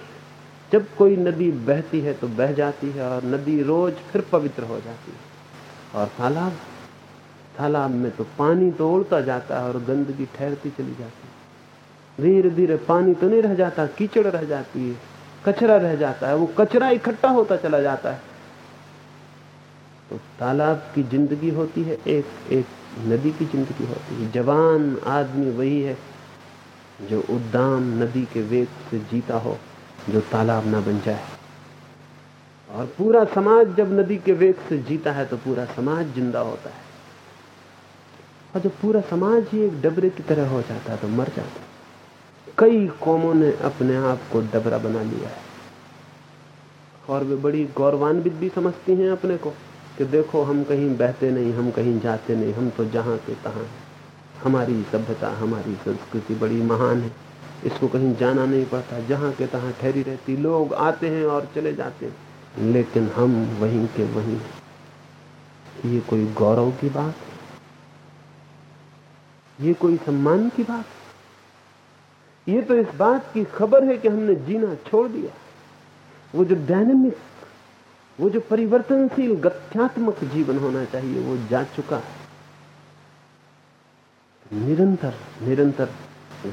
जब कोई नदी बहती है तो बह जाती है और नदी रोज फिर पवित्र हो जाती है। और तालाब? तालाब में तो पानी तो उड़ता जाता है और गंदगी ठहरती चली जाती है। धीरे धीरे पानी तो नहीं रह जाता, कीचड़ रह जाती है। कचरा रह जाता है, वो कचरा इकट्ठा होता चला जाता है। तो तालाब की ज़िंदगी होती है, एक एक नदी की ज़िंदगी होती है। जवान आदमी वही है जो उद्दाम नदी के वेग से जीता हो, जो तालाब ना बन जाए। और पूरा समाज जब नदी के वेग से जीता है तो पूरा समाज ज़िंदा होता है। और जब पूरा समाज ही एक डबरे की तरह हो जाता है तो मर जाता है। कई कौमों ने अपने आप को डबरा बना लिया है। और वे बड़ी गौरवान्वित भी समझती हैं अपने को कि देखो, हम कहीं बहते नहीं, हम कहीं जाते नहीं, हम तो जहाँ के तहां हमारी सभ्यता, हमारी संस्कृति बड़ी महान है। इसको कहीं जाना नहीं पड़ता। जहाँ के तहां ठहरी रहती, लोग आते हैं और चले जाते हैं। लेकिन हम वहीं के वहीं ये कोई गौरव की बात है? ये कोई सम्मान की बात ये तो इस बात की खबर है कि हमने जीना छोड़ दिया। वो जो डायनेमिक वो जो परिवर्तनशील गत्यात्मक जीवन होना चाहिए, वो जा चुका है। निरंतर निरंतर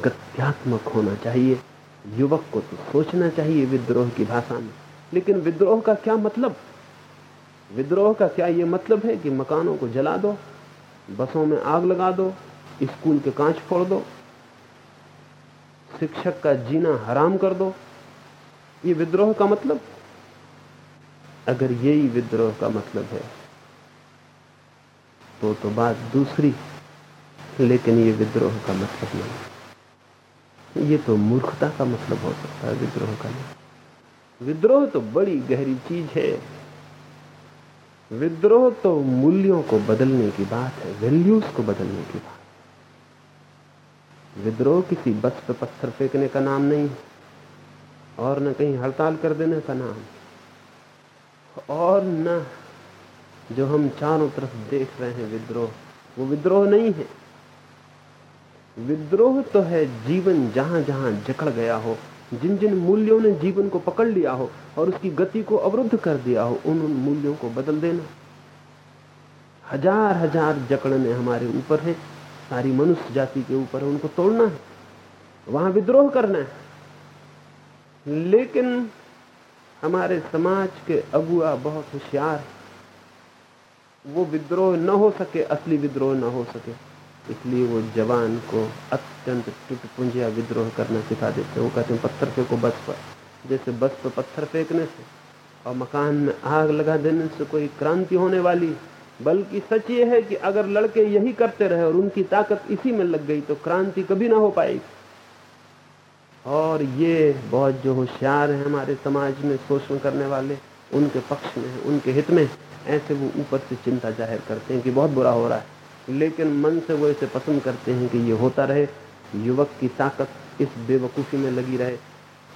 गत्यात्मक होना चाहिए। युवक को तो सोचना चाहिए विद्रोह की भाषा में। लेकिन विद्रोह का क्या मतलब? विद्रोह का क्या ये मतलब है कि मकानों को जला दो, बसों में आग लगा दो, स्कूल के कांच फोड़ दो शिक्षक का जीना हराम कर दो। ये विद्रोह का मतलब? अगर यही विद्रोह का मतलब है तो तो बात दूसरी, लेकिन ये विद्रोह का मतलब नहीं। ये तो मूर्खता का मतलब हो सकता है, विद्रोह का नहीं। विद्रोह तो बड़ी गहरी चीज़ है। विद्रोह तो मूल्यों को बदलने की बात है वैल्यूज़ को बदलने की बात विद्रोह किसी बस पे पत्थर फेंकने का नाम नहीं है और न कहीं हड़ताल कर देने का नाम। और न जो हम चारों तरफ़ देख रहे हैं विद्रोह, वो विद्रोह नहीं है। विद्रोह तो है जीवन जहाँ जहाँ जकड़ गया हो, जिन जिन मूल्यों ने जीवन को पकड़ लिया हो और उसकी गति को अवरुद्ध कर दिया हो, उन उन मूल्यों को बदल देना। हज़ार हज़ार जकड़ने हमारे ऊपर है सारी मनुष्य जाति के ऊपर है, उनको तोड़ना है, वहाँ विद्रोह करना है। लेकिन हमारे समाज के अगुआ बहुत होशियार वो विद्रोह न हो सके, असली विद्रोह न हो सके। इसलिए वो जवान को अत्यंत टुटपुंजिया विद्रोह करना सिखा देते वो कहते हैं, पत्थर फेंको बस पर। जैसे बस पर पत्थर फेंकने से और मकान में आग लगा देने से कोई क्रांति होने वाली बल्कि सच ये है कि अगर लड़के यही करते रहे और उनकी ताकत इसी में लग गई तो क्रांति कभी ना हो पाएगी। और ये बहुत जो होशियार हैं हमारे समाज में, शोषण करने वाले, उनके पक्ष में उनके हित में ऐसे वो ऊपर से चिंता ज़ाहिर करते हैं कि बहुत बुरा हो रहा है। लेकिन मन से वो इसे पसंद करते हैं कि ये होता रहे, युवक की ताकत इस बेवकूफ़ी में लगी रहे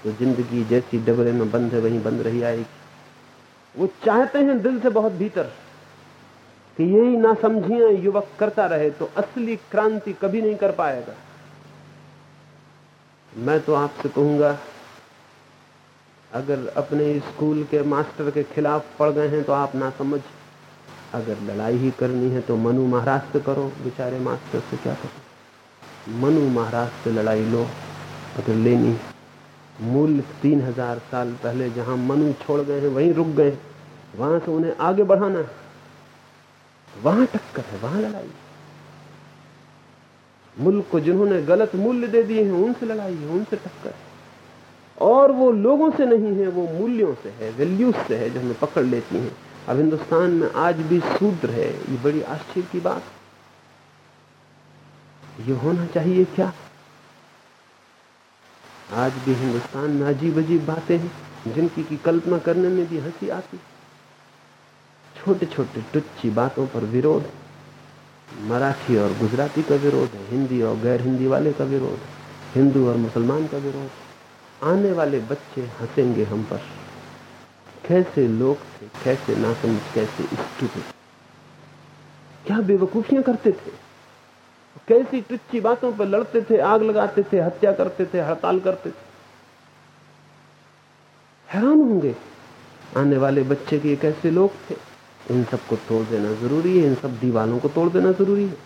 तो ज़िंदगी जैसी डबरे में बंद है वहीं बंद रही आएगी। वो चाहते हैं दिल से बहुत भीतर कि यही ना समझिए, युवक करता रहे तो असली क्रांति कभी नहीं कर पाएगा। मैं तो आपसे कहूँगा, अगर अपने स्कूल के मास्टर के खिलाफ पड़ गए हैं तो आप ना समझ। अगर लड़ाई ही करनी है तो मनु महाराज से करो, बेचारे मास्टर से क्या करो। मनु महाराज से लड़ाई लो, अगर लेनी मूल तीन हज़ार साल पहले जहाँ मनु छोड़ गए हैं, वहीं रुक गए वहाँ से उन्हें आगे बढ़ाना है। वहाँ टक्कर है, वहाँ लड़ाई। मुल्क को जिन्होंने गलत मूल्य दे दिए हैं, उनसे लड़ाई है, उनसे टक्कर है। और वो लोगों से नहीं है, वो मूल्यों से है वैल्यूज़ से है, जो हमें पकड़ लेती हैं। अब हिंदुस्तान में आज भी शूद्र है, ये बड़ी आश्चर्य की बात। ये होना चाहिए क्या? आज भी हिंदुस्तान में अजीब अजीब बातें हैं, जिनकी की कल्पना करने में भी हँसी आती। छोटे छोटे टुच्ची बातों पर विरोध। है मराठी और गुजराती का विरोध है, हिंदी और गैर हिंदी वाले का विरोध हिंदू और मुसलमान का विरोध आने वाले बच्चे हंसेंगे हम पर। कैसे लोग थे, कैसे नासमझ, कैसे स्टूपिड। क्या बेवकूफियाँ करते थे? कैसी टुच्ची बातों पर लड़ते थे, आग लगाते थे, हत्या करते थे, हड़ताल करते थे? हैरान होंगे। आने वाले बच्चे के कैसे लोग थे? इन सबको तोड़ देना ज़रूरी है, इन सब दीवालों को तोड़ देना ज़रूरी है।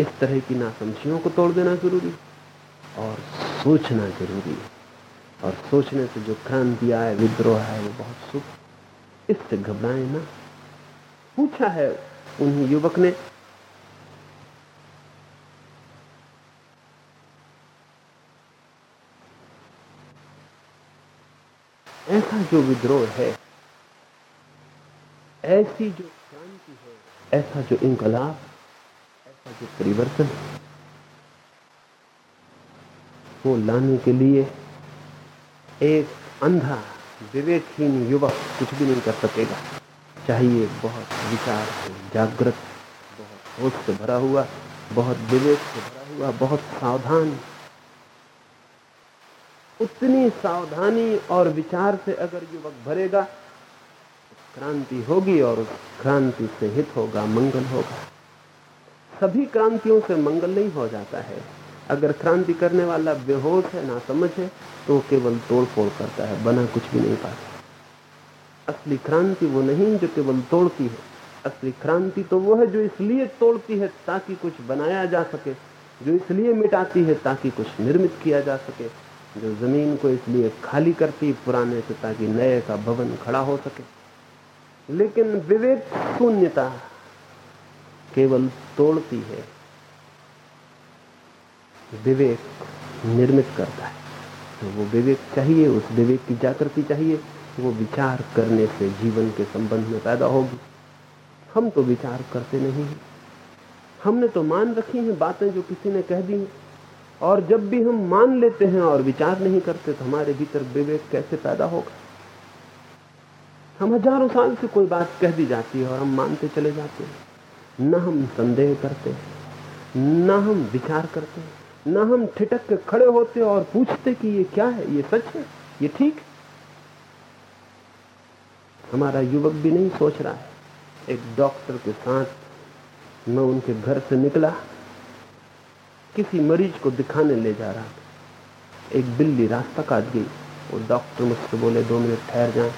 इस तरह की नासमझियों को तोड़ देना ज़रूरी है। और सोचना ज़रूरी है। और सोचने से जो क्रांति आए, विद्रोह है वो बहुत सुख इससे घबराए ना। पूछा है उन्हीं युवक ने, ऐसा जो विद्रोह है ऐसी जो क्रांति है, ऐसा जो इंकलाब ऐसा जो परिवर्तन वो लाने के लिए एक अंधा, विवेकहीन युवक कुछ भी नहीं कर सकेगा। चाहिए बहुत विचार से, जागृत बहुत होश से भरा हुआ, बहुत विवेक से भरा हुआ, बहुत सावधान। उतनी सावधानी और विचार से अगर युवक भरेगा क्रांति होगी और क्रांति से हित होगा, मंगल होगा। सभी क्रांतियों से मंगल नहीं हो जाता है। अगर क्रांति करने वाला बेहोश है ना समझ है तो केवल तोड़ फोड़ करता है, बना कुछ भी नहीं पाता। असली क्रांति वो नहीं जो केवल तोड़ती है। असली क्रांति तो वो है जो इसलिए तोड़ती है ताकि कुछ बनाया जा सके, जो इसलिए मिटाती है ताकि कुछ निर्मित किया जा सके, जो ज़मीन को इसलिए खाली करती पुराने से ताकि नए का भवन खड़ा हो सके। लेकिन विवेक शून्यता केवल तोड़ती है। विवेक निर्मित करता है। तो वो विवेक चाहिए, उस विवेक की जागृति चाहिए, वो विचार करने से जीवन के संबंध में पैदा होगी। हम तो विचार करते नहीं हैं। हमने तो मान रखी हैं बातें जो किसी ने कह दी। और जब भी हम मान लेते हैं और विचार नहीं करते तो हमारे भीतर विवेक कैसे पैदा होगा? हम हज़ारों साल से कोई बात कह दी जाती है और हम मानते चले जाते हैं। न हम संदेह करते, न हम विचार करते, न हम ठिटक के खड़े होते और पूछते कि ये क्या है, ये सच है, ये ठीक हमारा युवक भी नहीं सोच रहा है। एक डॉक्टर के साथ मैं उनके घर से निकला, किसी मरीज़ को दिखाने ले जा रहा था। एक बिल्ली रास्ता काट गई वो डॉक्टर मुझसे बोले, दो मिनट ठहर जाए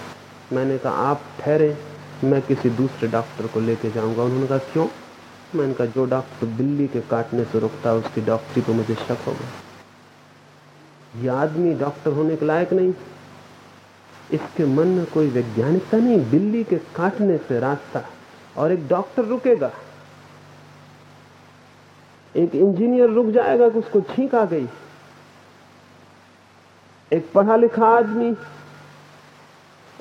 मैंने कहा, आप ठहरे, मैं किसी दूसरे डॉक्टर को लेके जाऊँगा। उन्होंने कहा, क्यों? मैंने कहा, जो डॉक्टर बिल्ली के काटने से रुकता उसकी डॉक्टरी को मुझे शक हो गया। ये आदमी डॉक्टर होने के लायक नहीं। इसके मन में कोई वैज्ञानिकता नहीं। बिल्ली के काटने से रास्ता, और एक डॉक्टर रुकेगा। एक इंजीनियर रुक जाएगा कि उसको छींक आ गई। एक पढ़ा लिखा आदमी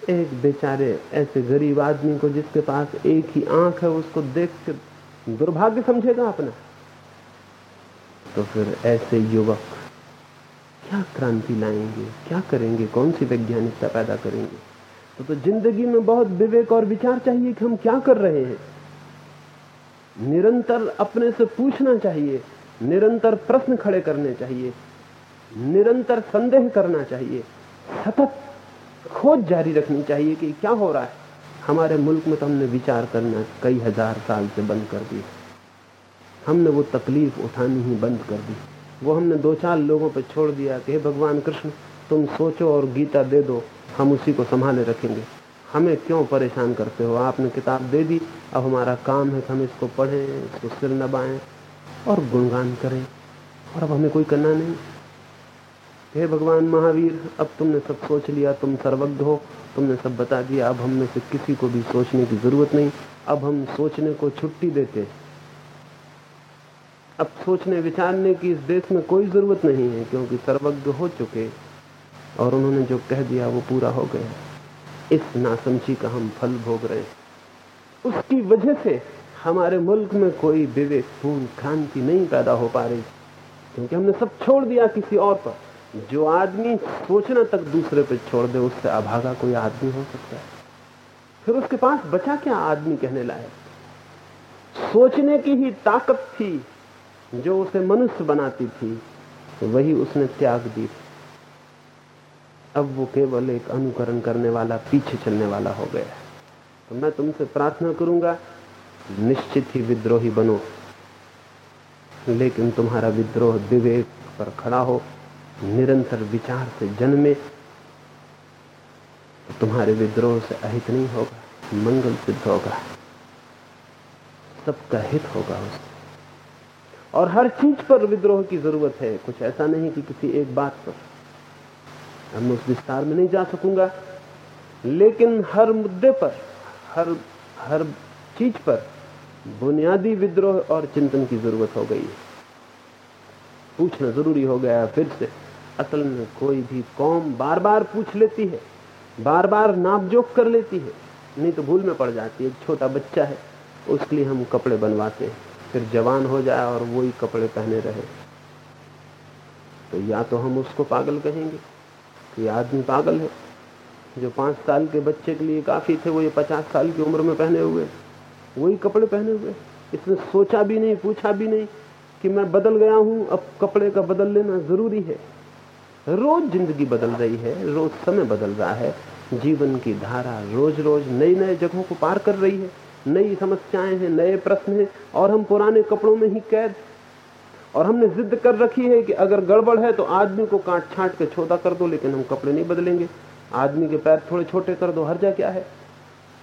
एक बेचारे ऐसे गरीब आदमी को जिसके पास एक ही आँख है उसको देख के दुर्भाग्य समझेगा अपना। तो फिर ऐसे युवक क्या क्रांति लाएँगे? क्या करेंगे? कौन सी वैज्ञानिकता पैदा करेंगे? तो, तो ज़िंदगी में बहुत विवेक और विचार चाहिए कि हम क्या कर रहे हैं। निरंतर अपने से पूछना चाहिए निरंतर प्रश्न खड़े करने चाहिए निरंतर संदेह करना चाहिए सतत खोज जारी रखनी चाहिए कि क्या हो रहा है? हमारे मुल्क में तो हमने विचार करना कई हज़ार साल से बंद कर दिया हमने वो तकलीफ़ उठानी ही बंद कर दी। वो हमने दो चार लोगों पर छोड़ दिया कि, हे भगवान कृष्ण, तुम सोचो और गीता दे दो, हम उसी को संभाले रखेंगे। हमें क्यों परेशान करते हो? आपने किताब दे दी, अब हमारा काम है कि हम इसको पढ़ें, इसको सिर नबाएँ और गुणगान करें। और अब हमें कोई करना नहीं। हे भगवान महावीर, अब तुमने सब सोच लिया, तुम सर्वज्ञ हो। तुमने सब बता दिया, अब हम में से किसी को भी सोचने की ज़रूरत नहीं। अब हम सोचने को छुट्टी देते अब सोचने, विचारने की इस देश में कोई ज़रूरत नहीं है, क्योंकि सर्वज्ञ हो चुके और उन्होंने जो कह दिया, वो पूरा हो गया इस नासमझी का हम फल भोग रहे उसकी वजह से हमारे मुल्क में कोई विवेकपूर्ण क्रांति नहीं पैदा हो पा रही, क्योंकि हमने सब छोड़ दिया किसी और पर। जो आदमी सोचना तक दूसरे पर छोड़ दे, उससे अभागा कोई आदमी हो सकता है। फिर उसके पास बचा क्या आदमी कहने लायक? सोचने की ही ताकत थी, जो उसे मनुष्य बनाती थी, वही उसने त्याग दी। अब वो केवल एक अनुकरण करने वाला, पीछे चलने वाला हो गया तो मैं तुमसे प्रार्थना करूँगा, निश्चित ही विद्रोही बनो, लेकिन तुम्हारा विद्रोह विवेक पर खड़ा हो। निरंतर विचार से जन्मे तो तुम्हारे विद्रोह से अहित नहीं होगा, मंगल सिद्ध होगा। सबका हित होगा उससे। और हर चीज़ पर विद्रोह की ज़रूरत है। कुछ ऐसा नहीं कि किसी एक बात पर। अब मैं उस विस्तार में नहीं जा सकूँगा। लेकिन हर मुद्दे पर, हर हर चीज़ पर बुनियादी विद्रोह और चिंतन की ज़रूरत हो गई है। पूछना ज़रूरी हो गया फिर से। असल में कोई भी कौम बार बार पूछ लेती है बार बार नापजोक कर लेती है, नहीं तो भूल में पड़ जाती है। छोटा बच्चा है, उसके लिए हम कपड़े बनवाते हैं, फिर जवान हो जाए और वही कपड़े पहने रहे। तो या तो हम उसको पागल कहेंगे कि आदमी पागल है, जो पाँच साल के बच्चे के लिए काफ़ी थे, वो ये पचास साल की उम्र में पहने हुए वही कपड़े पहने हुए इसने सोचा भी नहीं, पूछा भी नहीं कि मैं बदल गया हूँ, अब कपड़े का बदल लेना ज़रूरी है। रोज ज़िंदगी बदल रही है, रोज समय बदल रहा है, जीवन की धारा रोज रोज नई नए जगहों को पार कर रही है, नई समस्याएँ हैं, नए प्रश्न हैं, और हम पुराने कपड़ों में ही कैद और हमने जिद कर रखी है कि अगर गड़बड़ है तो आदमी को काट छाट के छोटा कर दो, लेकिन हम कपड़े नहीं बदलेंगे। आदमी के पैर थोड़े छोटे कर दो हर्जा क्या है?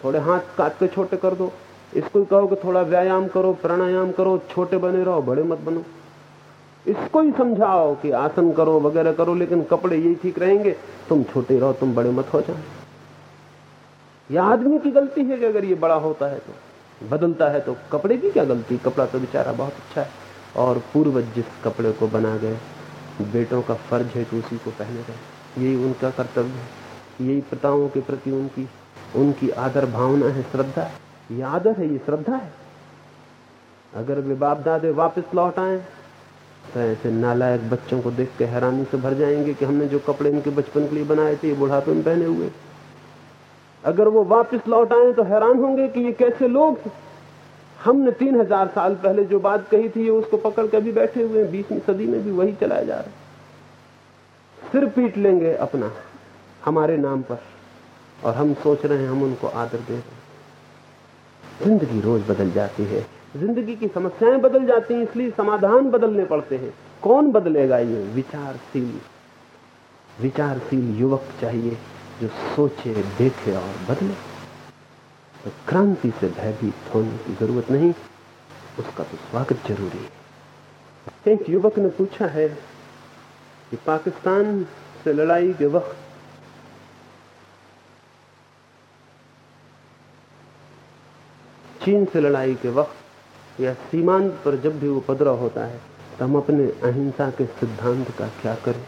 थोड़े हाथ काट के छोटे कर दो। इसको कहो कि थोड़ा व्यायाम करो, प्राणायाम करो, छोटे बने रहो, बड़े मत बनो। इसको ही समझाओ कि आसन करो, वगैरह करो, लेकिन कपड़े यही ठीक रहेंगे। तुम छोटे रहो, तुम बड़े मत हो जाओ। यह आदमी की गलती है कि अगर ये बड़ा होता है तो बदलता है तो कपड़े की क्या गलती? कपड़ा तो बेचारा बहुत अच्छा है। और पूर्वज जिस कपड़े को बना गए, बेटों का फ़र्ज़ है कि उसी को पहने गए यही उनका कर्तव्य है। यही पिताओं के प्रति उनकी उनकी आदर भावना है, श्रद्धा है। ये आदर है ये श्रद्धा है। अगर वे बाप दादे वापस लौट आए तो ऐसे नालायक बच्चों को देख के हैरानी से भर जाएँगे कि हमने जो कपड़े इनके बचपन के लिए बनाए थे, ये बुढ़ापे में पहने हुए। अगर वो वापस लौट आए तो हैरान होंगे कि ये कैसे लोग हमने तीन हज़ार साल पहले जो बात कही थी, ये उसको पकड़ के अभी बैठे हुए हैं, बीसवीं सदी में भी वही चलाया जा रहा है। सिर पीट लेंगे अपना, हमारे नाम पर, और हम सोच रहे हैं, हम उनको आदर दे रहे हैं। ज़िंदगी रोज बदल जाती है। ज़िंदगी की समस्याएँ बदल जाती हैं, इसलिए समाधान बदलने पड़ते हैं। कौन बदलेगा ये? विचारशील। विचारशील युवक चाहिए जो सोचे, देखे और बदले। तो क्रांति से भयभीत होने की ज़रूरत नहीं, उसका तो स्वागत ज़रूरी है। एक युवक ने पूछा है कि पाकिस्तान से लड़ाई के वक्त चीन से लड़ाई के वक्त या सीमांत पर जब भी वो उपद्रव होता है तो हम अपने अहिंसा के सिद्धांत का क्या करें?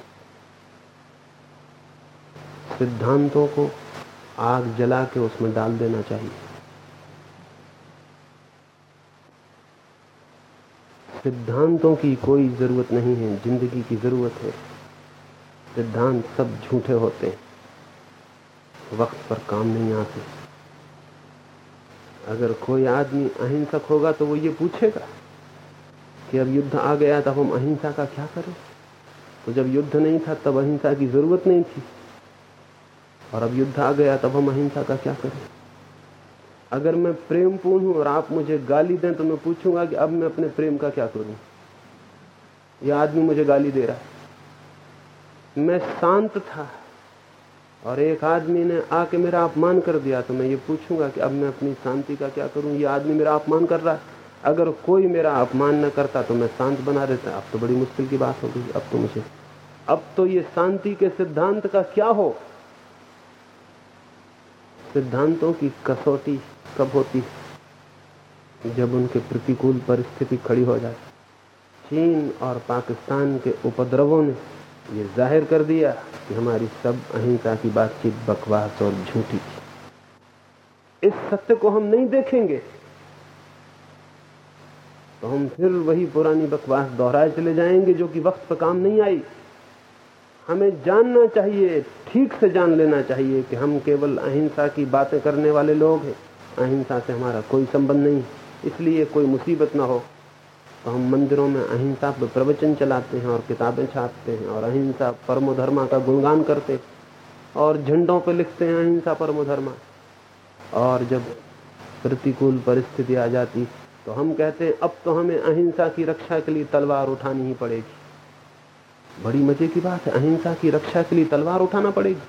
सिद्धांतों को आग जला के उसमें डाल देना चाहिए। सिद्धांतों की कोई ज़रूरत नहीं है, ज़िंदगी की ज़रूरत है। सिद्धांत सब झूठे होते हैं। वक्त पर काम नहीं आते। अगर कोई आदमी अहिंसक होगा तो वो ये पूछेगा कि अब युद्ध आ गया, तब हम अहिंसा का क्या करें? तो जब युद्ध नहीं था, तब अहिंसा की ज़रूरत नहीं थी। और अब युद्ध आ गया, तब हम अहिंसा का क्या करें? अगर मैं प्रेम पूर्ण हूँ और आप मुझे गाली दें तो मैं पूछूँगा कि अब मैं अपने प्रेम का क्या करूँ? यह आदमी मुझे गाली दे रहा है। मैं शांत था। और एक आदमी ने आके मेरा अपमान कर दिया तो मैं ये पूछूँगा कि अब मैं अपनी शांति का क्या करूँ? ये आदमी मेरा अपमान कर रहा है। अगर कोई मेरा अपमान न करता तो मैं शांत बना देता अब तो बड़ी मुश्किल की बात हो गई। अब तो मुझे अब तो ये शांति के सिद्धांत का क्या हो? सिद्धांतों की कसौटी कब होती? है जब उनके प्रतिकूल परिस्थिति खड़ी हो जाए चीन और पाकिस्तान के उपद्रवों ने ये ज़ाहिर कर दिया। कि हमारी सब अहिंसा की बातचीत बकवास और झूठी थी। इस सत्य को हम नहीं देखेंगे। तो हम फिर वही पुरानी बकवास दोहराए चले जाएँगे जो कि वक्त पर काम नहीं आई। हमें जानना चाहिए, ठीक से जान लेना चाहिए कि हम केवल अहिंसा की बातें करने वाले लोग हैं। अहिंसा से हमारा कोई संबंध नहीं, इसलिए कोई मुसीबत ना हो। तो हम मंदिरों में अहिंसा पर प्रवचन चलाते हैं और किताबें छापते हैं और अहिंसा परमो धर्मा का गुणगान करते और झंडों पर लिखते हैं अहिंसा परमो धर्मा और जब प्रतिकूल परिस्थिति आ जाती तो हम कहते हैं, अब तो हमें अहिंसा की रक्षा के लिए तलवार उठानी ही पड़ेगी। बड़ी मज़े की बात है, अहिंसा की रक्षा के लिए तलवार उठाना पड़ेगी।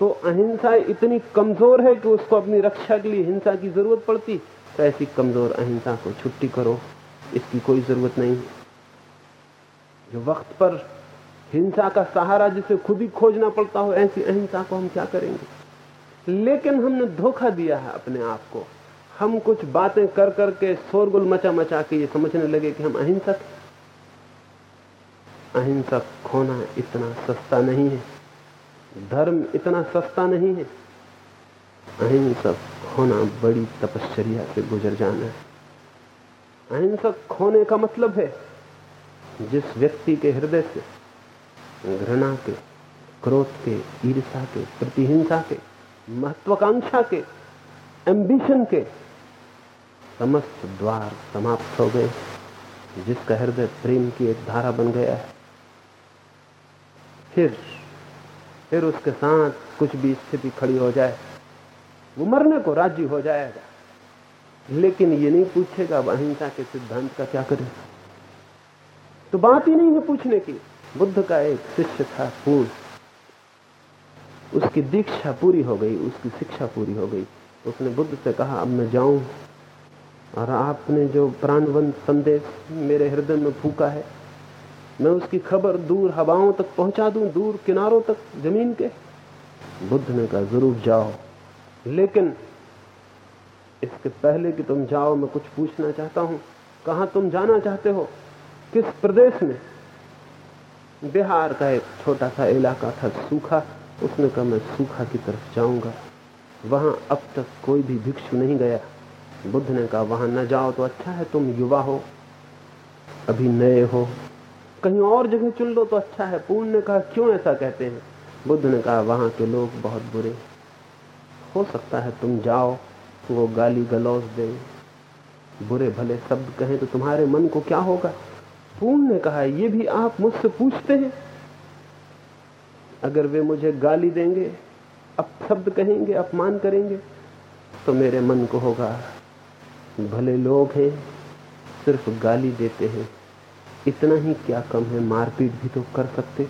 तो अहिंसा इतनी कमज़ोर है कि उसको अपनी रक्षा के लिए हिंसा की ज़रूरत पड़ती। तो ऐसी कमज़ोर अहिंसा को छुट्टी करो, इसकी कोई ज़रूरत नहीं। जो वक्त पर हिंसा का सहारा जिसे खुद ही खोजना पड़ता हो, ऐसी अहिंसा को हम क्या करेंगे? लेकिन हमने धोखा दिया है अपने आप को। हम कुछ बातें कर करके शोरगुल मचा मचा के ये समझने लगे कि हम अहिंसक अहिंसक खोना इतना सस्ता नहीं है। धर्म इतना सस्ता नहीं है। अहिंसक होना बड़ी तपश्चर्या से गुजर जाना है। अहिंसक खोने का मतलब है, जिस व्यक्ति के हृदय से, घृणा के, क्रोध के ईर्षा के, प्रतिहिंसा के, महत्वाकांक्षा के एम्बिशन के, समस्त द्वार समाप्त हो गए, जिसका हृदय प्रेम की एक धारा बन गया है। फिर फिर उसके साथ कुछ भी स्थिति खड़ी हो जाए। वो मरने को राज़ी हो जाएगा। लेकिन ये नहीं पूछेगा अहिंसा के सिद्धांत का क्या करें। तो बात ही नहीं है पूछने की। बुद्ध का एक शिष्य था पूर्ण। उसकी दीक्षा पूरी हो गई, उसकी शिक्षा पूरी हो गई। उसने बुद्ध से कहा, अब मैं जाऊँ और आपने जो प्राणवंत संदेश मेरे हृदय में फूका है, मैं उसकी खबर दूर हवाओं तक पहुँचा दूँ, दूर किनारों तक, ज़मीन के? बुद्ध ने कहा, ज़रूर जाओ। लेकिन इसके पहले कि तुम जाओ, मैं कुछ पूछना चाहता हूँ। कहा तुम जाना चाहते हो? किस प्रदेश में? बिहार का एक छोटा सा इलाका था सूखा। उसने कहा, मैं सूखा की तरफ़ जाऊँगा। वहाँ अब तक कोई भी भिक्षु नहीं गया। बुद्ध ने कहा, वहाँ न जाओ तो अच्छा है, तुम युवा हो अभी नए हो। कहीं और जगह चुन लो तो अच्छा है। पूर्ण ने कहा, क्यों ऐसा कहते हैं? बुद्ध ने कहा, वहाँ के लोग बहुत बुरे हो। सकता है तुम जाओ, वो गाली गलौज दे। बुरे भले शब्द कहें तो तुम्हारे मन को क्या होगा? पूर्ण ने कहा, ये भी आप मुझसे पूछते हैं। अगर वे मुझे गाली देंगे अब शब्द कहेंगे, अपमान करेंगे तो मेरे मन को होगा, भले लोग हैं, सिर्फ़ गाली देते हैं। इतना ही क्या कम है, मारपीट भी तो कर सकते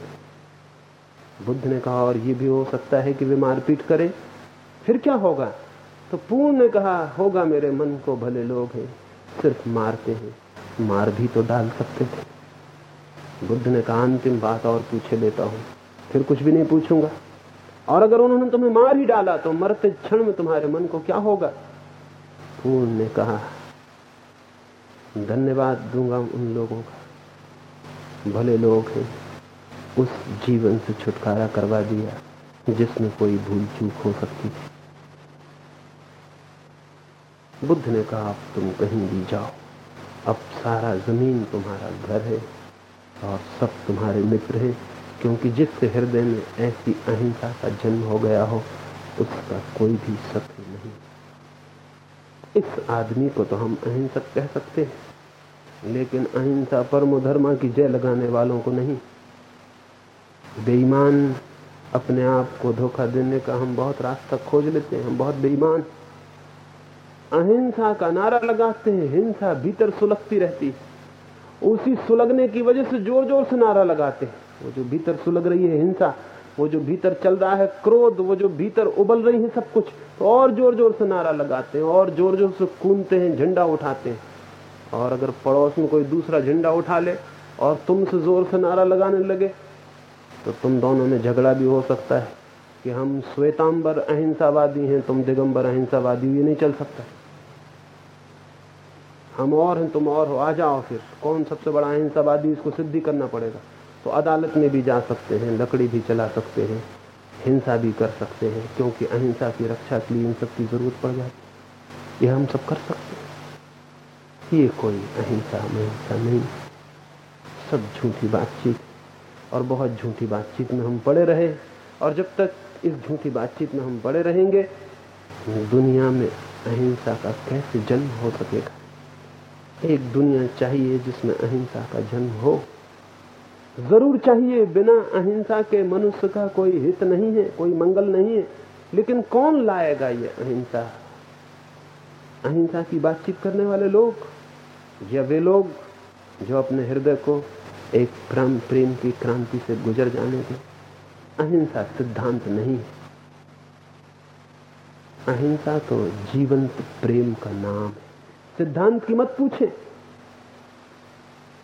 बुद्ध ने कहा, और ये भी हो सकता है कि वे मारपीट करें। फिर क्या होगा? तो पूर्ण ने कहा, होगा मेरे मन को, भले लोग हैं, सिर्फ़ मारते हैं, मार भी तो डाल सकते थे। बुद्ध ने कहा, अंतिम बात और पूछे लेता हूँ, फिर कुछ भी नहीं पूछूँगा। और अगर उन्होंने तुम्हें मार ही डाला तो मरते क्षण में तुम्हारे मन को क्या होगा? पूर्ण ने कहा, धन्यवाद दूँगा उन लोगों का, भले लोग हैं, उस जीवन से छुटकारा करवा दिया, जिसमें कोई भूल चूक हो सकती थी। बुद्ध ने कहा, अब तुम कहीं भी जाओ। अब सारा ज़मीन तुम्हारा घर है और सब तुम्हारे मित्र हैं, क्योंकि जिसके हृदय में ऐसी अहिंसा का जन्म हो गया हो, उसका कोई भी शत्रु नहीं। इस आदमी को तो हम अहिंसक कह सकते हैं, लेकिन अहिंसा परम धर्मा की जय लगाने वालों को नहीं। बेईमान अपने आप को धोखा देने का हम बहुत रास्ता खोज लेते हैं, हम बहुत बेईमान। अहिंसा का नारा लगाते हैं, हिंसा भीतर सुलगती रहती है। उसी सुलगने की वजह से ज़ोर ज़ोर से नारा लगाते हैं। वो जो भीतर सुलग रही है हिंसा, वो जो भीतर चल रहा है क्रोध, वो जो भीतर उबल रही है सब कुछ तो और ज़ोर ज़ोर से नारा लगाते हैं, और ज़ोर ज़ोर से कूदते हैं, झंडा उठाते हैं। और अगर पड़ोस में कोई दूसरा झंडा उठा ले और तुमसे ज़ोर से नारा लगाने लगे तो तुम दोनों में झगड़ा भी हो सकता है कि हम श्वेतांबर अहिंसावादी हैं, तुम दिगंबर अहिंसावादी, ये नहीं चल सकता। हम और हैं, तुम और हो, आ जाओ फिर। कौन सबसे बड़ा अहिंसावादी इसको सिद्धि करना पड़ेगा। तो अदालत में भी जा सकते हैं, लकड़ी भी चला सकते हैं, हिंसा भी कर सकते हैं, क्योंकि अहिंसा की रक्षा के लिए इन सब की ज़रूरत पड़ जाती ये हम सब कर सकते हैं। ये कोई अहिंसा महिंसा नहीं। सब झूठी बातचीत और बहुत झूठी बातचीत में हम पड़े रहे। और जब तक इस झूठी बातचीत में हम पड़े रहेंगे, दुनिया में अहिंसा का कैसे जन्म हो सकेगा? एक दुनिया चाहिए जिसमें अहिंसा का जन्म हो। ज़रूर चाहिए, बिना अहिंसा के मनुष्य का कोई हित नहीं है, कोई मंगल नहीं है। लेकिन कौन लाएगा ये अहिंसा? अहिंसा की बातचीत करने वाले लोग, या वे लोग जो अपने हृदय को एक प्रेम प्रेम की क्रांति से गुजर जाने के? अहिंसा सिद्धांत नहीं है। अहिंसा तो जीवंत प्रेम का नाम है। सिद्धांत की मत पूछे।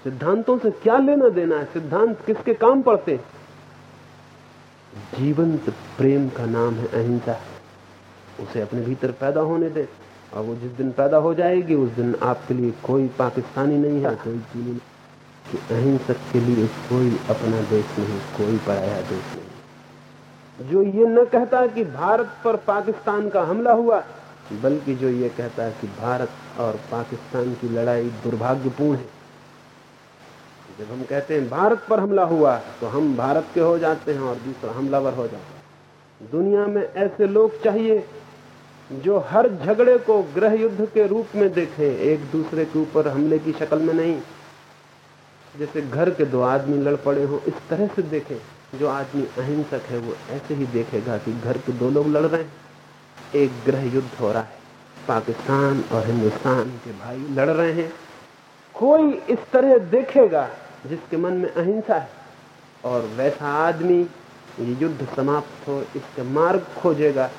सिद्धांतों से क्या लेना देना है? सिद्धांत किसके काम पड़ते जीवंत प्रेम का नाम है अहिंसा। उसे अपने भीतर पैदा होने दे। और वो जिस दिन पैदा हो जाएगी, उस दिन आपके लिए कोई पाकिस्तानी नहीं है, कोई चीनी नहीं। कि अहिंसक के लिए कोई अपना देश नहीं, कोई पराया देश नहीं। जो ये न कहता कि भारत पर पाकिस्तान का हमला हुआ बल्कि जो ये कहता है कि भारत और पाकिस्तान की लड़ाई दुर्भाग्यपूर्ण है। जब हम कहते हैं भारत पर हमला हुआ तो हम भारत के हो जाते हैं और दूसरा हमलावर हो जाता है। दुनिया में ऐसे लोग चाहिए जो हर झगड़े को ग्रह युद्ध के रूप में देखें, एक दूसरे के ऊपर हमले की शक्ल में नहीं। जैसे घर के दो आदमी लड़ पड़े हो, इस तरह से देखें, जो आदमी अहिंसक है, वो ऐसे ही देखेगा कि घर के दो लोग लड़ रहे हैं। एक ग्रह युद्ध हो रहा है। पाकिस्तान और हिंदुस्तान के भाई लड़ रहे हैं। कोई इस तरह देखेगा जिसके मन में अहिंसा है। और वैसा आदमी ये युद्ध समाप्त हो, इसके मार्ग खोजेगा,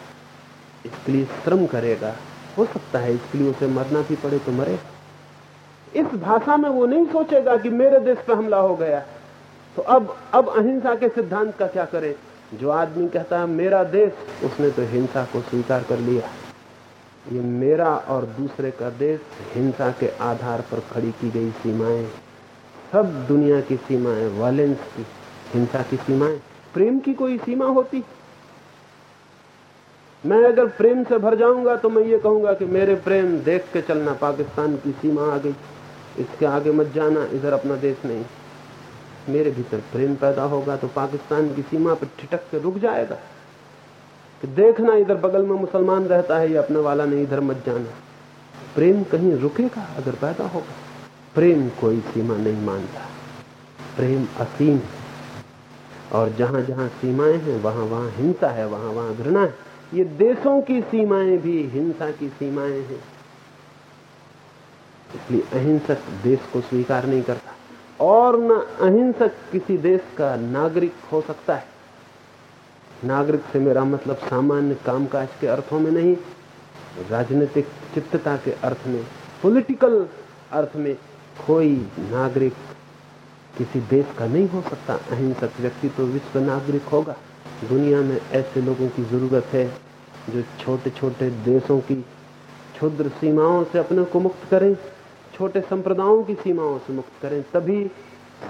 इसके लिए श्रम करेगा। हो सकता है इसके लिए उसे मरना भी पड़े तो मरे। इस भाषा में वो नहीं सोचेगा कि मेरे देश पर हमला हो गया। तो अब अब अहिंसा के सिद्धांत का क्या करें? जो आदमी कहता है, मेरा देश, उसने तो हिंसा को स्वीकार कर लिया। ये मेरा और दूसरे का देश हिंसा के आधार पर खड़ी की गई सीमाएँ। सब दुनिया की सीमाएँ, वायलेंस की, हिंसा की सीमाएँ। प्रेम की कोई सीमा होती? मैं अगर प्रेम से भर जाऊँगा तो मैं ये कहूँगा कि मेरे प्रेम देख के चलना पाकिस्तान की सीमा आ गई। इसके आगे मत जाना, इधर अपना देश नहीं। मेरे भीतर प्रेम पैदा होगा तो पाकिस्तान की सीमा पर ठिटक के रुक जाएगा कि देखना इधर बगल में मुसलमान रहता है ये अपने वाला नहीं इधर मत जाना। प्रेम कहीं रुकेगा अगर पैदा होगा। प्रेम कोई सीमा नहीं मानता। प्रेम असीम है। और जहाँ जहाँ सीमाएँ हैं, वहाँ वहाँ हिंसा है, वहाँ वहाँ घृणा है। ये देशों की सीमाएँ भी हिंसा की सीमाएँ हैं। इसलिए अहिंसक देश को स्वीकार नहीं करता। और न अहिंसक किसी देश का नागरिक हो सकता है। नागरिक से मेरा मतलब सामान्य कामकाज के अर्थों में नहीं, राजनीतिक चित्तता के अर्थ में पॉलिटिकल अर्थ में कोई नागरिक किसी देश का नहीं हो सकता। अहिंसक व्यक्ति तो विश्व नागरिक होगा। दुनिया में ऐसे लोगों की ज़रूरत है जो छोटे छोटे देशों की क्षुद्र सीमाओं से अपने को मुक्त करें। छोटे संप्रदायों की सीमाओं से मुक्त करें, तभी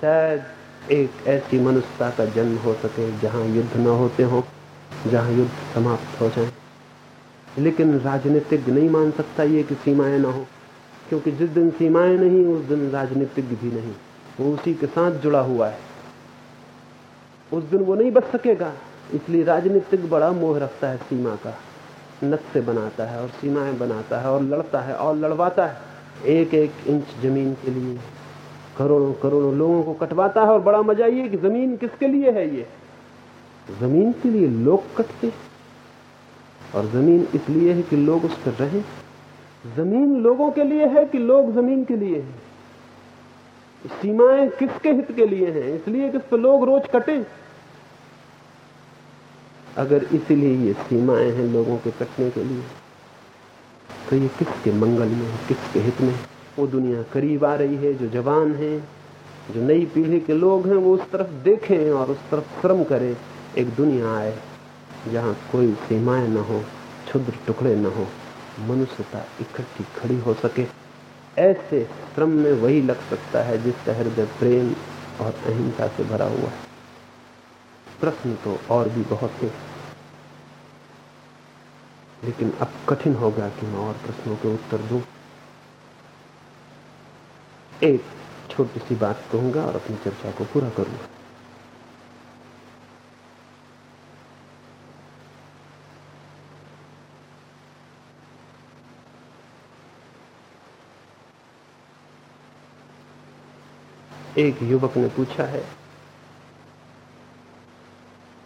शायद एक ऐसी मनुष्यता का जन्म हो सके, जहाँ युद्ध न होते हो, जहाँ युद्ध समाप्त हो जाए। लेकिन राजनीतिक नहीं मान सकता ये कि सीमाएँ ना हो, क्योंकि जिस दिन सीमाएँ नहीं, उस दिन राजनीतिक भी नहीं। वो उसी के साथ जुड़ा हुआ है। उस दिन वो नहीं बच सकेगा, इसलिए राजनीतिक बड़ा मोह रखता है सीमा का। नक्शे बनाता है और सीमाएँ बनाता है और लड़ता है और लड़वाता है। एक एक इंच ज़मीन के लिए। करोड़ों करोड़ों लोगों को कटवाता है और बड़ा मज़ा ये कि ज़मीन किसके लिए है ये? ज़मीन के लिए लोग कटते और ज़मीन इसलिए है कि लोग उस पर रहें। ज़मीन लोगों के लिए है कि लोग ज़मीन के लिए हैं। सीमाएँ किसके हित के लिए हैं? इसलिए कि इस पर लोग रोज कटे। अगर इसलिए ये सीमाएँ हैं लोगों के कटने के लिए। तो ये किसके मंगल में किसके हित में वो दुनिया करीब आ रही है, जो जवान है, जो नई पीढ़ी के लोग हैं, वो उस तरफ़ देखें और उस तरफ़ श्रम करें। एक दुनिया आए जहाँ कोई सीमाएँ न हो, क्षुद्र टुकड़े न हो, मनुष्यता इकट्ठी खड़ी हो सके। ऐसे श्रम में वही लग सकता है जिसका हृदय प्रेम और अहिंसा से भरा हुआ है। प्रश्न तो और भी बहुत है। लेकिन अब कठिन होगा कि मैं और प्रश्नों के उत्तर दूँ। एक छोटी सी बात कहूँगा और अपनी चर्चा को पूरा करूँगा। एक युवक ने पूछा है,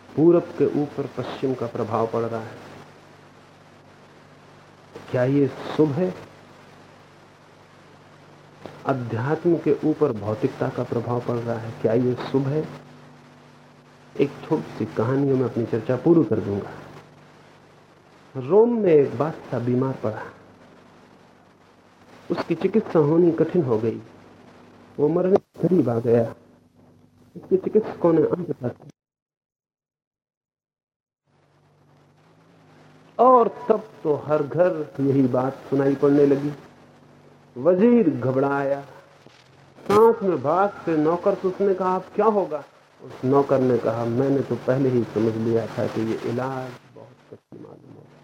पूरब के ऊपर पश्चिम का प्रभाव पड़ रहा है? क्या ये शुभ है? अध्यात्म के ऊपर भौतिकता का प्रभाव पड़ रहा है। क्या ये शुभ है? एक छोटी सी कहानियों में अपनी चर्चा पूरी कर दूँगा। रोम में एक बादशाह बीमार पड़ा। उसकी चिकित्सा होनी कठिन हो गई। वो मरने करीब आ गया। इसके चिकित्सकों ने अंत तक और तब तो हर घर यही बात सुनाई पड़ने लगी। वज़ीर घबराया। साथ में भाग से नौकर से उसने कहा क्या होगा? उस नौकर ने कहा, मैंने तो पहले ही समझ लिया था कि ये इलाज बहुत कठिन मालूम होगा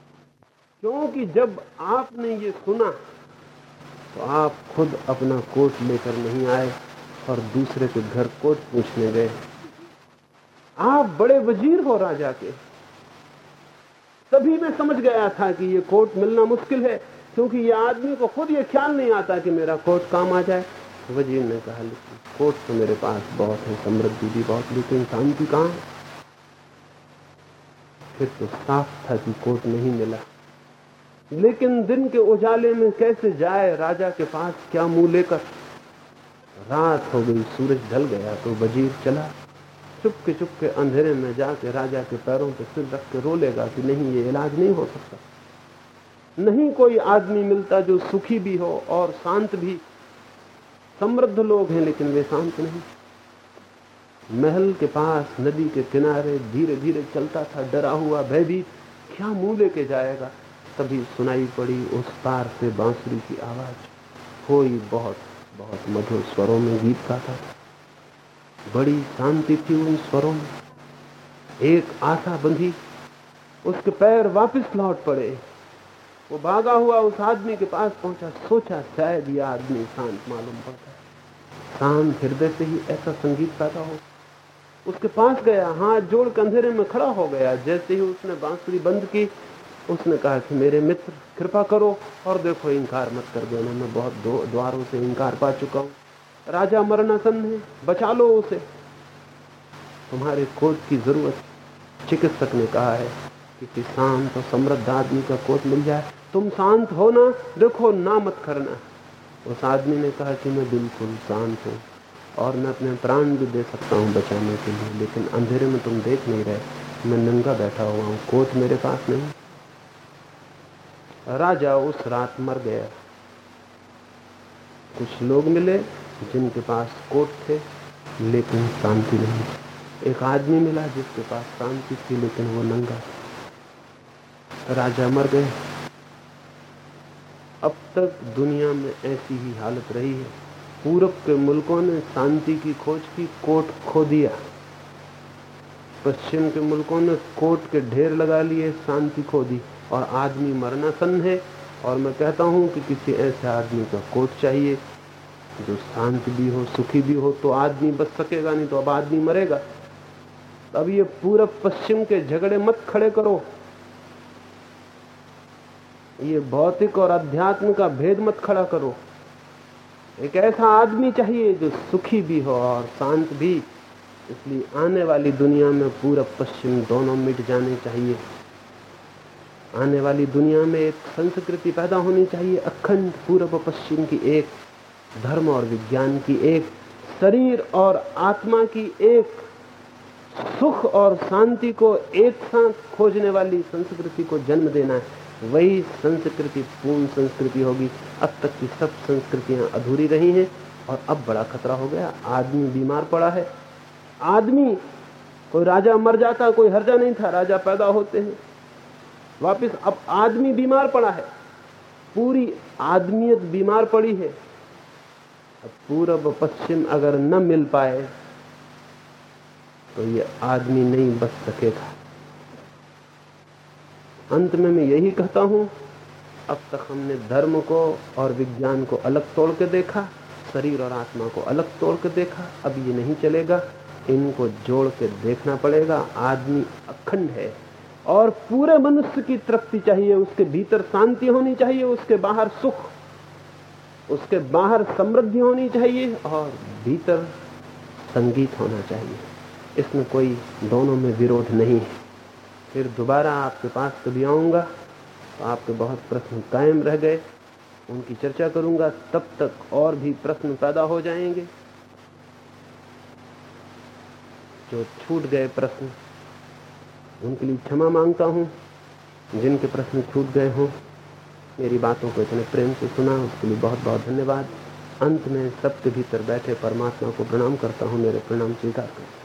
क्योंकि जब आपने ये सुना तो आप खुद अपना कोट लेकर नहीं आए और दूसरे के घर कोट पूछने गए। आप बड़े वज़ीर हो राजा के। तभी मैं समझ गया था कि ये कोट मिलना मुश्किल है, क्योंकि ये आदमी को खुद ये ख्याल नहीं आता कि मेरा कोट काम आ जाए। वज़ीर ने कहा, लेकिन कोट तो मेरे पास बहुत है, समृद्धि भी बहुत, लेकिन शांति कहाँ है? फिर तो साफ़ था कि कोट नहीं मिला। लेकिन दिन के उजाले में कैसे जाए राजा के पास क्या मुँह लेकर? रात हो गई, सूरज ढल गया तो वज़ीर चला। चुपके चुपके अंधेरे में जाके राजा के पैरों पे सिर रख के रोलेगा कि नहीं, ये इलाज नहीं हो सकता। नहीं कोई आदमी मिलता जो सुखी भी हो और शांत भी। समृद्ध लोग हैं, लेकिन वे शांत नहीं। महल के पास, नदी के किनारे धीरे धीरे चलता था, डरा हुआ भयभीत। क्या मुँह लेके जाएगा? तभी सुनाई पड़ी उस पार से बांसुरी की आवाज़। कोई बहुत बहुत मधुर स्वरों में गीत गाता था। बड़ी शांति थी उन स्वरों में। एक आशा बंधी, उसके पैर वापस लौट पड़े। वो भागा हुआ उस आदमी के पास पहुँचा, सोचा शायद यह आदमी शांत मालूम पड़ता। शांत हृदय से ही ऐसा संगीत पैदा हो। उसके पास गया, हाथ जोड़ कंधेरे में खड़ा हो गया। जैसे ही उसने बांसुरी बंद की, उसने कहा कि मेरे मित्र, कृपा करो और देखो, इनकार मत कर देना, मैं बहुत द्वारों से इनकार पा चुका हूँ। राजा मरणासन है, बचा लो उसे। तुम्हारे कोट की ज़रूरत चिकित्सक ने कहा है किसी शांत और समृद्ध आदमी का कोट मिल जाए। तुम शांत हो ना, देखो ना मत करना। उस आदमी ने कहा कि मैं बिल्कुल शांत हूँ और मैं अपने प्राण भी दे सकता हूँ बचाने के लिए, लेकिन अंधेरे में तुम देख नहीं रहे। मैं नंगा बैठा हुआ हूँ कोट मेरे पास नहीं। राजा उस रात मर गया। कुछ लोग मिले जिनके पास कोट थे, लेकिन शांति नहीं। एक आदमी मिला जिसके पास शांति थी, लेकिन वो नंगा। राजा मर गए। अब तक दुनिया में ऐसी ही हालत रही है। पूरब के मुल्कों ने शांति की खोज की, कोट खो दिया। पश्चिम के मुल्कों ने कोट के ढेर लगा लिए, शांति खो दी। और आदमी मरना सन है। और मैं कहता हूँ कि किसी ऐसे आदमी का कोट चाहिए जो शांत भी हो, सुखी भी हो तो आदमी बच सकेगा नहीं तो अब आदमी मरेगा। अब ये पूरब पश्चिम के झगड़े मत खड़े करो। ये भौतिक और अध्यात्म का भेद मत खड़ा करो। एक ऐसा आदमी चाहिए जो सुखी भी हो और शांत भी। इसलिए आने वाली दुनिया में पूरब पश्चिम दोनों मिट जाने चाहिए। आने वाली दुनिया में एक संस्कृति पैदा होनी चाहिए, अखंड पूर्व पश्चिम की एक। धर्म और विज्ञान की एक शरीर और आत्मा की एक सुख और शांति को एक साथ खोजने वाली संस्कृति को जन्म देना है। वही संस्कृति, पूर्ण संस्कृति होगी। अब तक की सब संस्कृतियाँ अधूरी रही हैं और अब बड़ा खतरा हो गया। आदमी बीमार पड़ा है। आदमी, कोई राजा मर जाता, कोई हर्जा नहीं था, राजा पैदा होते हैं। वापिस अब आदमी बीमार पड़ा है। पूरी आदमियत बीमार पड़ी है। अब पूरब पश्चिम अगर न मिल पाए तो ये आदमी नहीं बच सकेगा। अंत में मैं यही कहता हूँ, अब तक हमने धर्म को और विज्ञान को अलग तोड़ के देखा, शरीर और आत्मा को अलग तोड़ के देखा, अब ये नहीं चलेगा। इनको जोड़ के देखना पड़ेगा। आदमी अखंड है और पूरे मनुष्य की तृप्ति चाहिए, उसके भीतर शांति होनी चाहिए, उसके बाहर सुख उसके बाहर समृद्धि होनी चाहिए और भीतर संगीत होना चाहिए। इसमें कोई दोनों में विरोध नहीं है। फिर दोबारा आपके पास कभी आऊँगा तो आपके बहुत प्रश्न कायम रह गए। उनकी चर्चा करूँगा, तब तक और भी प्रश्न पैदा हो जाएँगे। जो छूट गए प्रश्न, उनके लिए क्षमा माँगता हूँ। जिनके प्रश्न छूट गए हों मेरी बातों को इतने प्रेम से सुना, उसके लिए बहुत बहुत धन्यवाद। अंत में सबके भीतर बैठे परमात्मा को प्रणाम करता हूँ, मेरे प्रणाम स्वीकार करें